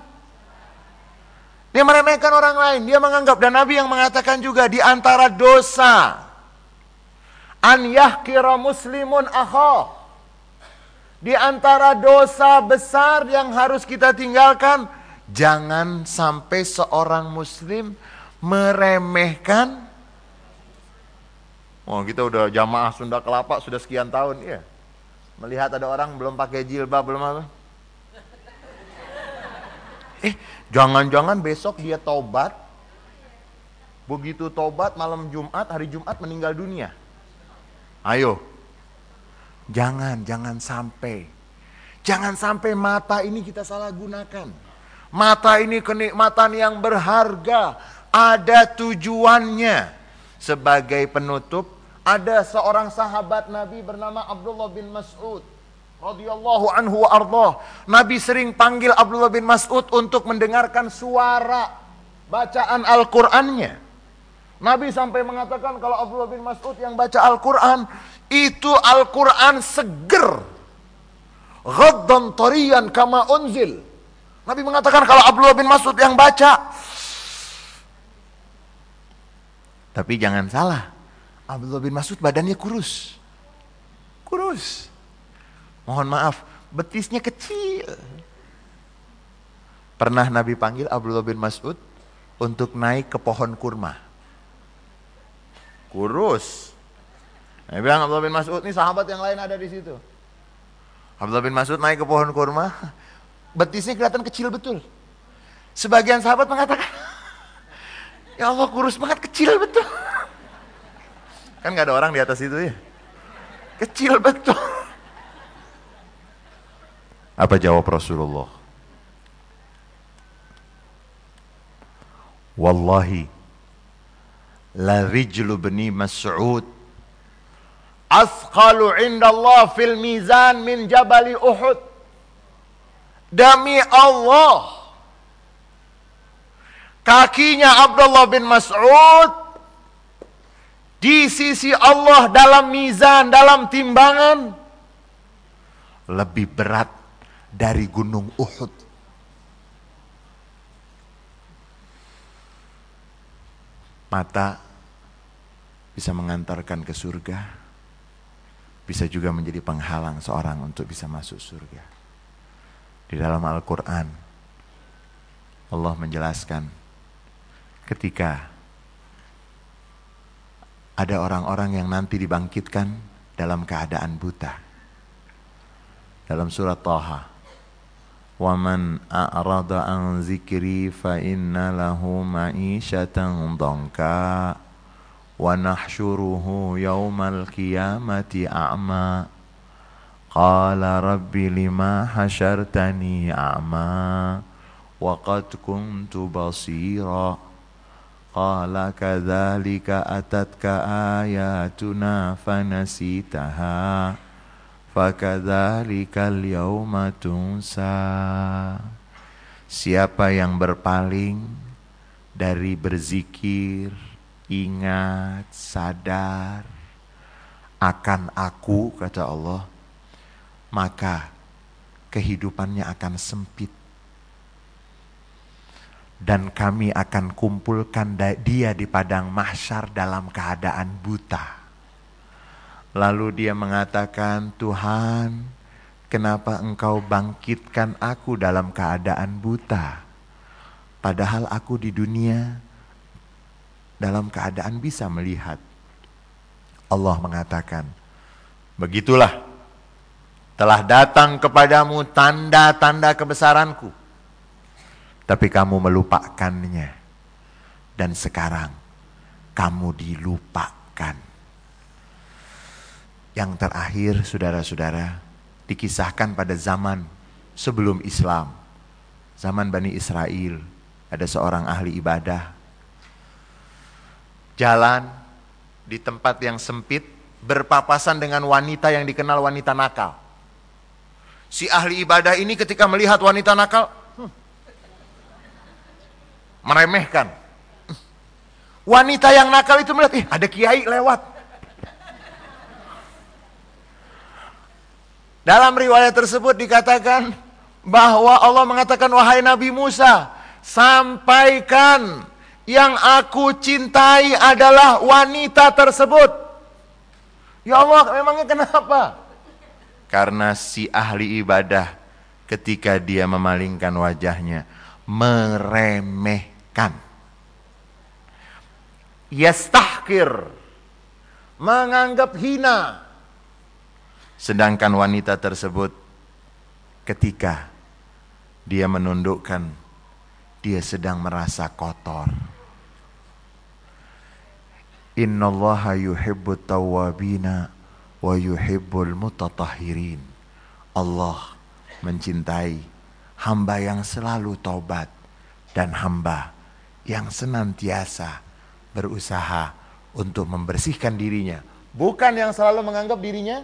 dia meremehkan orang lain, dia menganggap dan Nabi yang mengatakan juga di antara dosa an yahkira muslimun akha. Di antara dosa besar yang harus kita tinggalkan Jangan sampai seorang muslim meremehkan Oh kita udah jamaah Sunda Kelapa sudah sekian tahun ya. Melihat ada orang belum pakai jilbab belum apa. Eh jangan-jangan besok dia tobat. Begitu tobat malam Jumat, hari Jumat meninggal dunia. Ayo. Jangan, jangan sampai. Jangan sampai mata ini kita salah gunakan. Mata ini kenikmatan yang berharga. Ada tujuannya. Sebagai penutup, ada seorang sahabat Nabi bernama Abdullah bin Mas'ud radhiyallahu anhu wa ardah. Nabi sering panggil Abdullah bin Mas'ud untuk mendengarkan suara bacaan Al-Qur'annya. Nabi sampai mengatakan kalau Abdullah bin Mas'ud yang baca Al-Qur'an itu Al-Qur'an seger. Ghaddan tariyan kama unzil. Nabi mengatakan kalau Abdullah bin Mas'ud yang baca tapi jangan salah. Abdullah bin Mas'ud badannya kurus. Kurus. Mohon maaf, betisnya kecil. Pernah Nabi panggil Abdullah bin Mas'ud untuk naik ke pohon kurma. Kurus. Nabi bilang Abdullah bin Mas'ud, ini sahabat yang lain ada di situ. Abdullah bin Mas'ud naik ke pohon kurma, betisnya kelihatan kecil betul. Sebagian sahabat mengatakan, ya Allah kurus banget, kecil betul. Kan gak ada orang di atas itu ya. Kecil betul. Apa jawab Rasulullah? Wallahi la rijlu bani Mas'ud asqalu inda Allah fil mizan min jabali Uhud. Demi Allah kakinya Abdullah bin Mas'ud di sisi Allah dalam mizan, dalam timbangan lebih berat dari gunung Uhud. Mata bisa mengantarkan ke surga, bisa juga menjadi penghalang seorang untuk bisa masuk surga. Di dalam Al-Quran, Allah menjelaskan ketika ada orang-orang yang nanti dibangkitkan dalam keadaan buta. Dalam surat Taha, ومن أعرض عن ذكري فإن له معيشة ضنكا ونحشره يوم القيامة أعمى Qala rabbi lima hasyartani a'ma wa qad kuntu basira. Qala kadhalika atatka ayatuna fanasitaha Fakadhalika al-yawma tunsa. Siapa yang berpaling dari berzikir, ingat, sadar akan aku kata Allah maka kehidupannya akan sempit. Dan kami akan kumpulkan dia di padang mahsyar dalam keadaan buta. Lalu dia mengatakan, Tuhan, kenapa engkau bangkitkan aku dalam keadaan buta? Padahal aku di dunia dalam keadaan bisa melihat. Allah mengatakan, begitulah telah datang kepadamu tanda-tanda kebesaranku. Tapi kamu melupakannya. Dan sekarang kamu dilupakan. Yang terakhir, saudara-saudara, dikisahkan pada zaman sebelum Islam. Zaman Bani Israel, ada seorang ahli ibadah. Jalan di tempat yang sempit, berpapasan dengan wanita yang dikenal wanita nakal. Si ahli ibadah ini ketika melihat wanita nakal, hmm, meremehkan. Wanita yang nakal itu melihat, ih ada kiai lewat. Dalam riwayat tersebut dikatakan bahwa Allah mengatakan wahai Nabi Musa, sampaikan yang aku cintai adalah wanita tersebut. Ya Allah, memangnya kenapa? Karena si ahli ibadah ketika dia memalingkan wajahnya meremehkan. Yastahkir menganggap hina Sedangkan wanita tersebut ketika dia menundukkan, dia sedang merasa kotor. Innallaha yuhibbut tawwabina wa yuhibbul mutatahhirin. Allah mencintai hamba yang selalu taubat dan hamba yang senantiasa berusaha untuk membersihkan dirinya, bukan yang selalu menganggap dirinya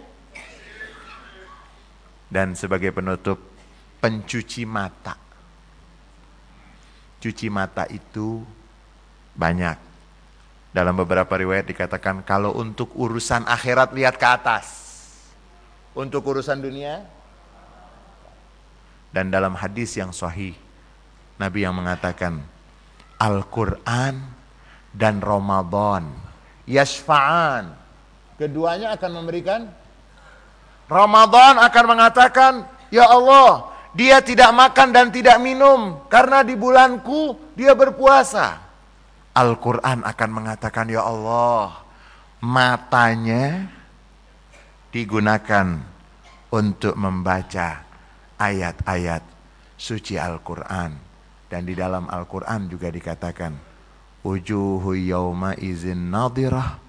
dan sebagai penutup pencuci mata. Cuci mata itu banyak. Dalam beberapa riwayat dikatakan kalau untuk urusan akhirat lihat ke atas. Untuk urusan dunia? Dan dalam hadis yang sahih Nabi yang mengatakan Al-Quran dan Ramadan Yashfa'an. Keduanya akan memberikan? Ramadan akan mengatakan Ya Allah dia tidak makan dan tidak minum. Karena di bulanku dia berpuasa Al-Quran akan mengatakan Ya Allah Matanya digunakan untuk membaca ayat-ayat suci Al-Quran. Dan di dalam Al-Quran juga dikatakan, Ujuhu yawma izin nadirah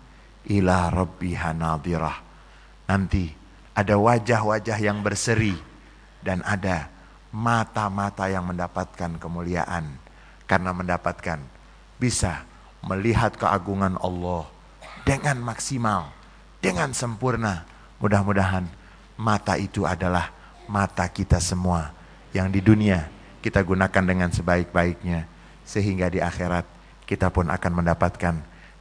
ila rabbiha nadirah. Nanti ada wajah-wajah yang berseri dan ada mata-mata yang mendapatkan kemuliaan karena mendapatkan bisa melihat keagungan Allah dengan maksimal, dengan sempurna. Mudah-mudahan mata itu adalah mata kita semua yang di dunia kita gunakan dengan sebaik-baiknya sehingga di akhirat kita pun akan mendapatkan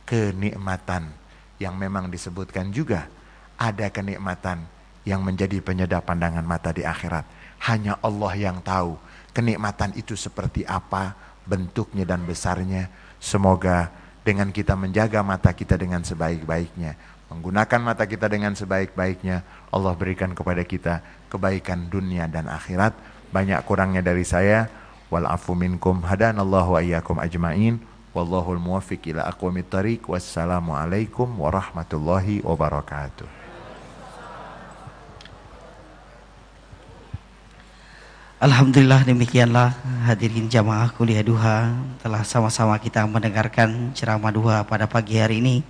kenikmatan yang memang disebutkan juga ada kenikmatan yang menjadi penyedap pandangan mata di akhirat hanya Allah yang tahu kenikmatan itu seperti apa bentuknya dan besarnya semoga dengan kita menjaga mata kita dengan sebaik-baiknya menggunakan mata kita dengan sebaik-baiknya, Allah berikan kepada kita kebaikan dunia dan akhirat. Banyak kurangnya dari saya. Walafu minkum hadanallahu wa ajmain. Wallahul muwaffiq ila aqwamit. Wassalamualaikum warahmatullahi wabarakatuh. Alhamdulillah demikianlah hadirin jamaah kuliah duha telah sama-sama kita mendengarkan ceramah duha pada pagi hari ini.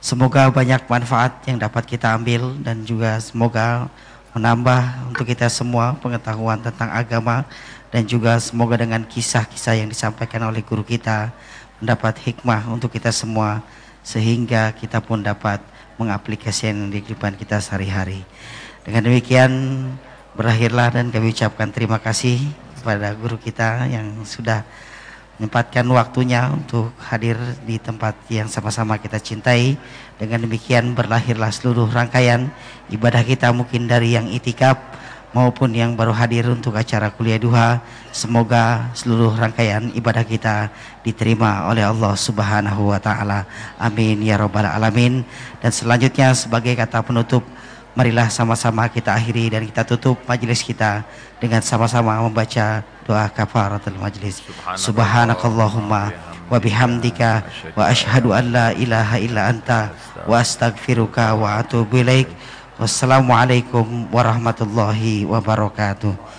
Semoga banyak manfaat yang dapat kita ambil dan juga semoga menambah untuk kita semua pengetahuan tentang agama dan juga semoga dengan kisah-kisah yang disampaikan oleh guru kita mendapat hikmah untuk kita semua sehingga kita pun dapat mengaplikasikan di kehidupan kita sehari-hari. Dengan demikian berakhirlah dan kami ucapkan terima kasih kepada guru kita yang sudah menyempatkan waktunya untuk hadir di tempat yang sama-sama kita cintai. Dengan demikian berlahirlah seluruh rangkaian ibadah kita mungkin dari yang itikaf maupun yang baru hadir untuk acara kuliah duha. Semoga seluruh rangkaian ibadah kita diterima oleh Allah Subhanahu wa taala. Amin ya rabbal alamin. Dan selanjutnya sebagai kata penutup marilah sama-sama kita akhiri dan kita tutup majelis kita dengan sama-sama membaca doa kafaratul majlis. Subhanakallahumma wa bihamdika wa ashhadu an la ilaha illa anta wa astaghfiruka wa atubu ilaik. Wassalamualaikum warahmatullahi wabarakatuh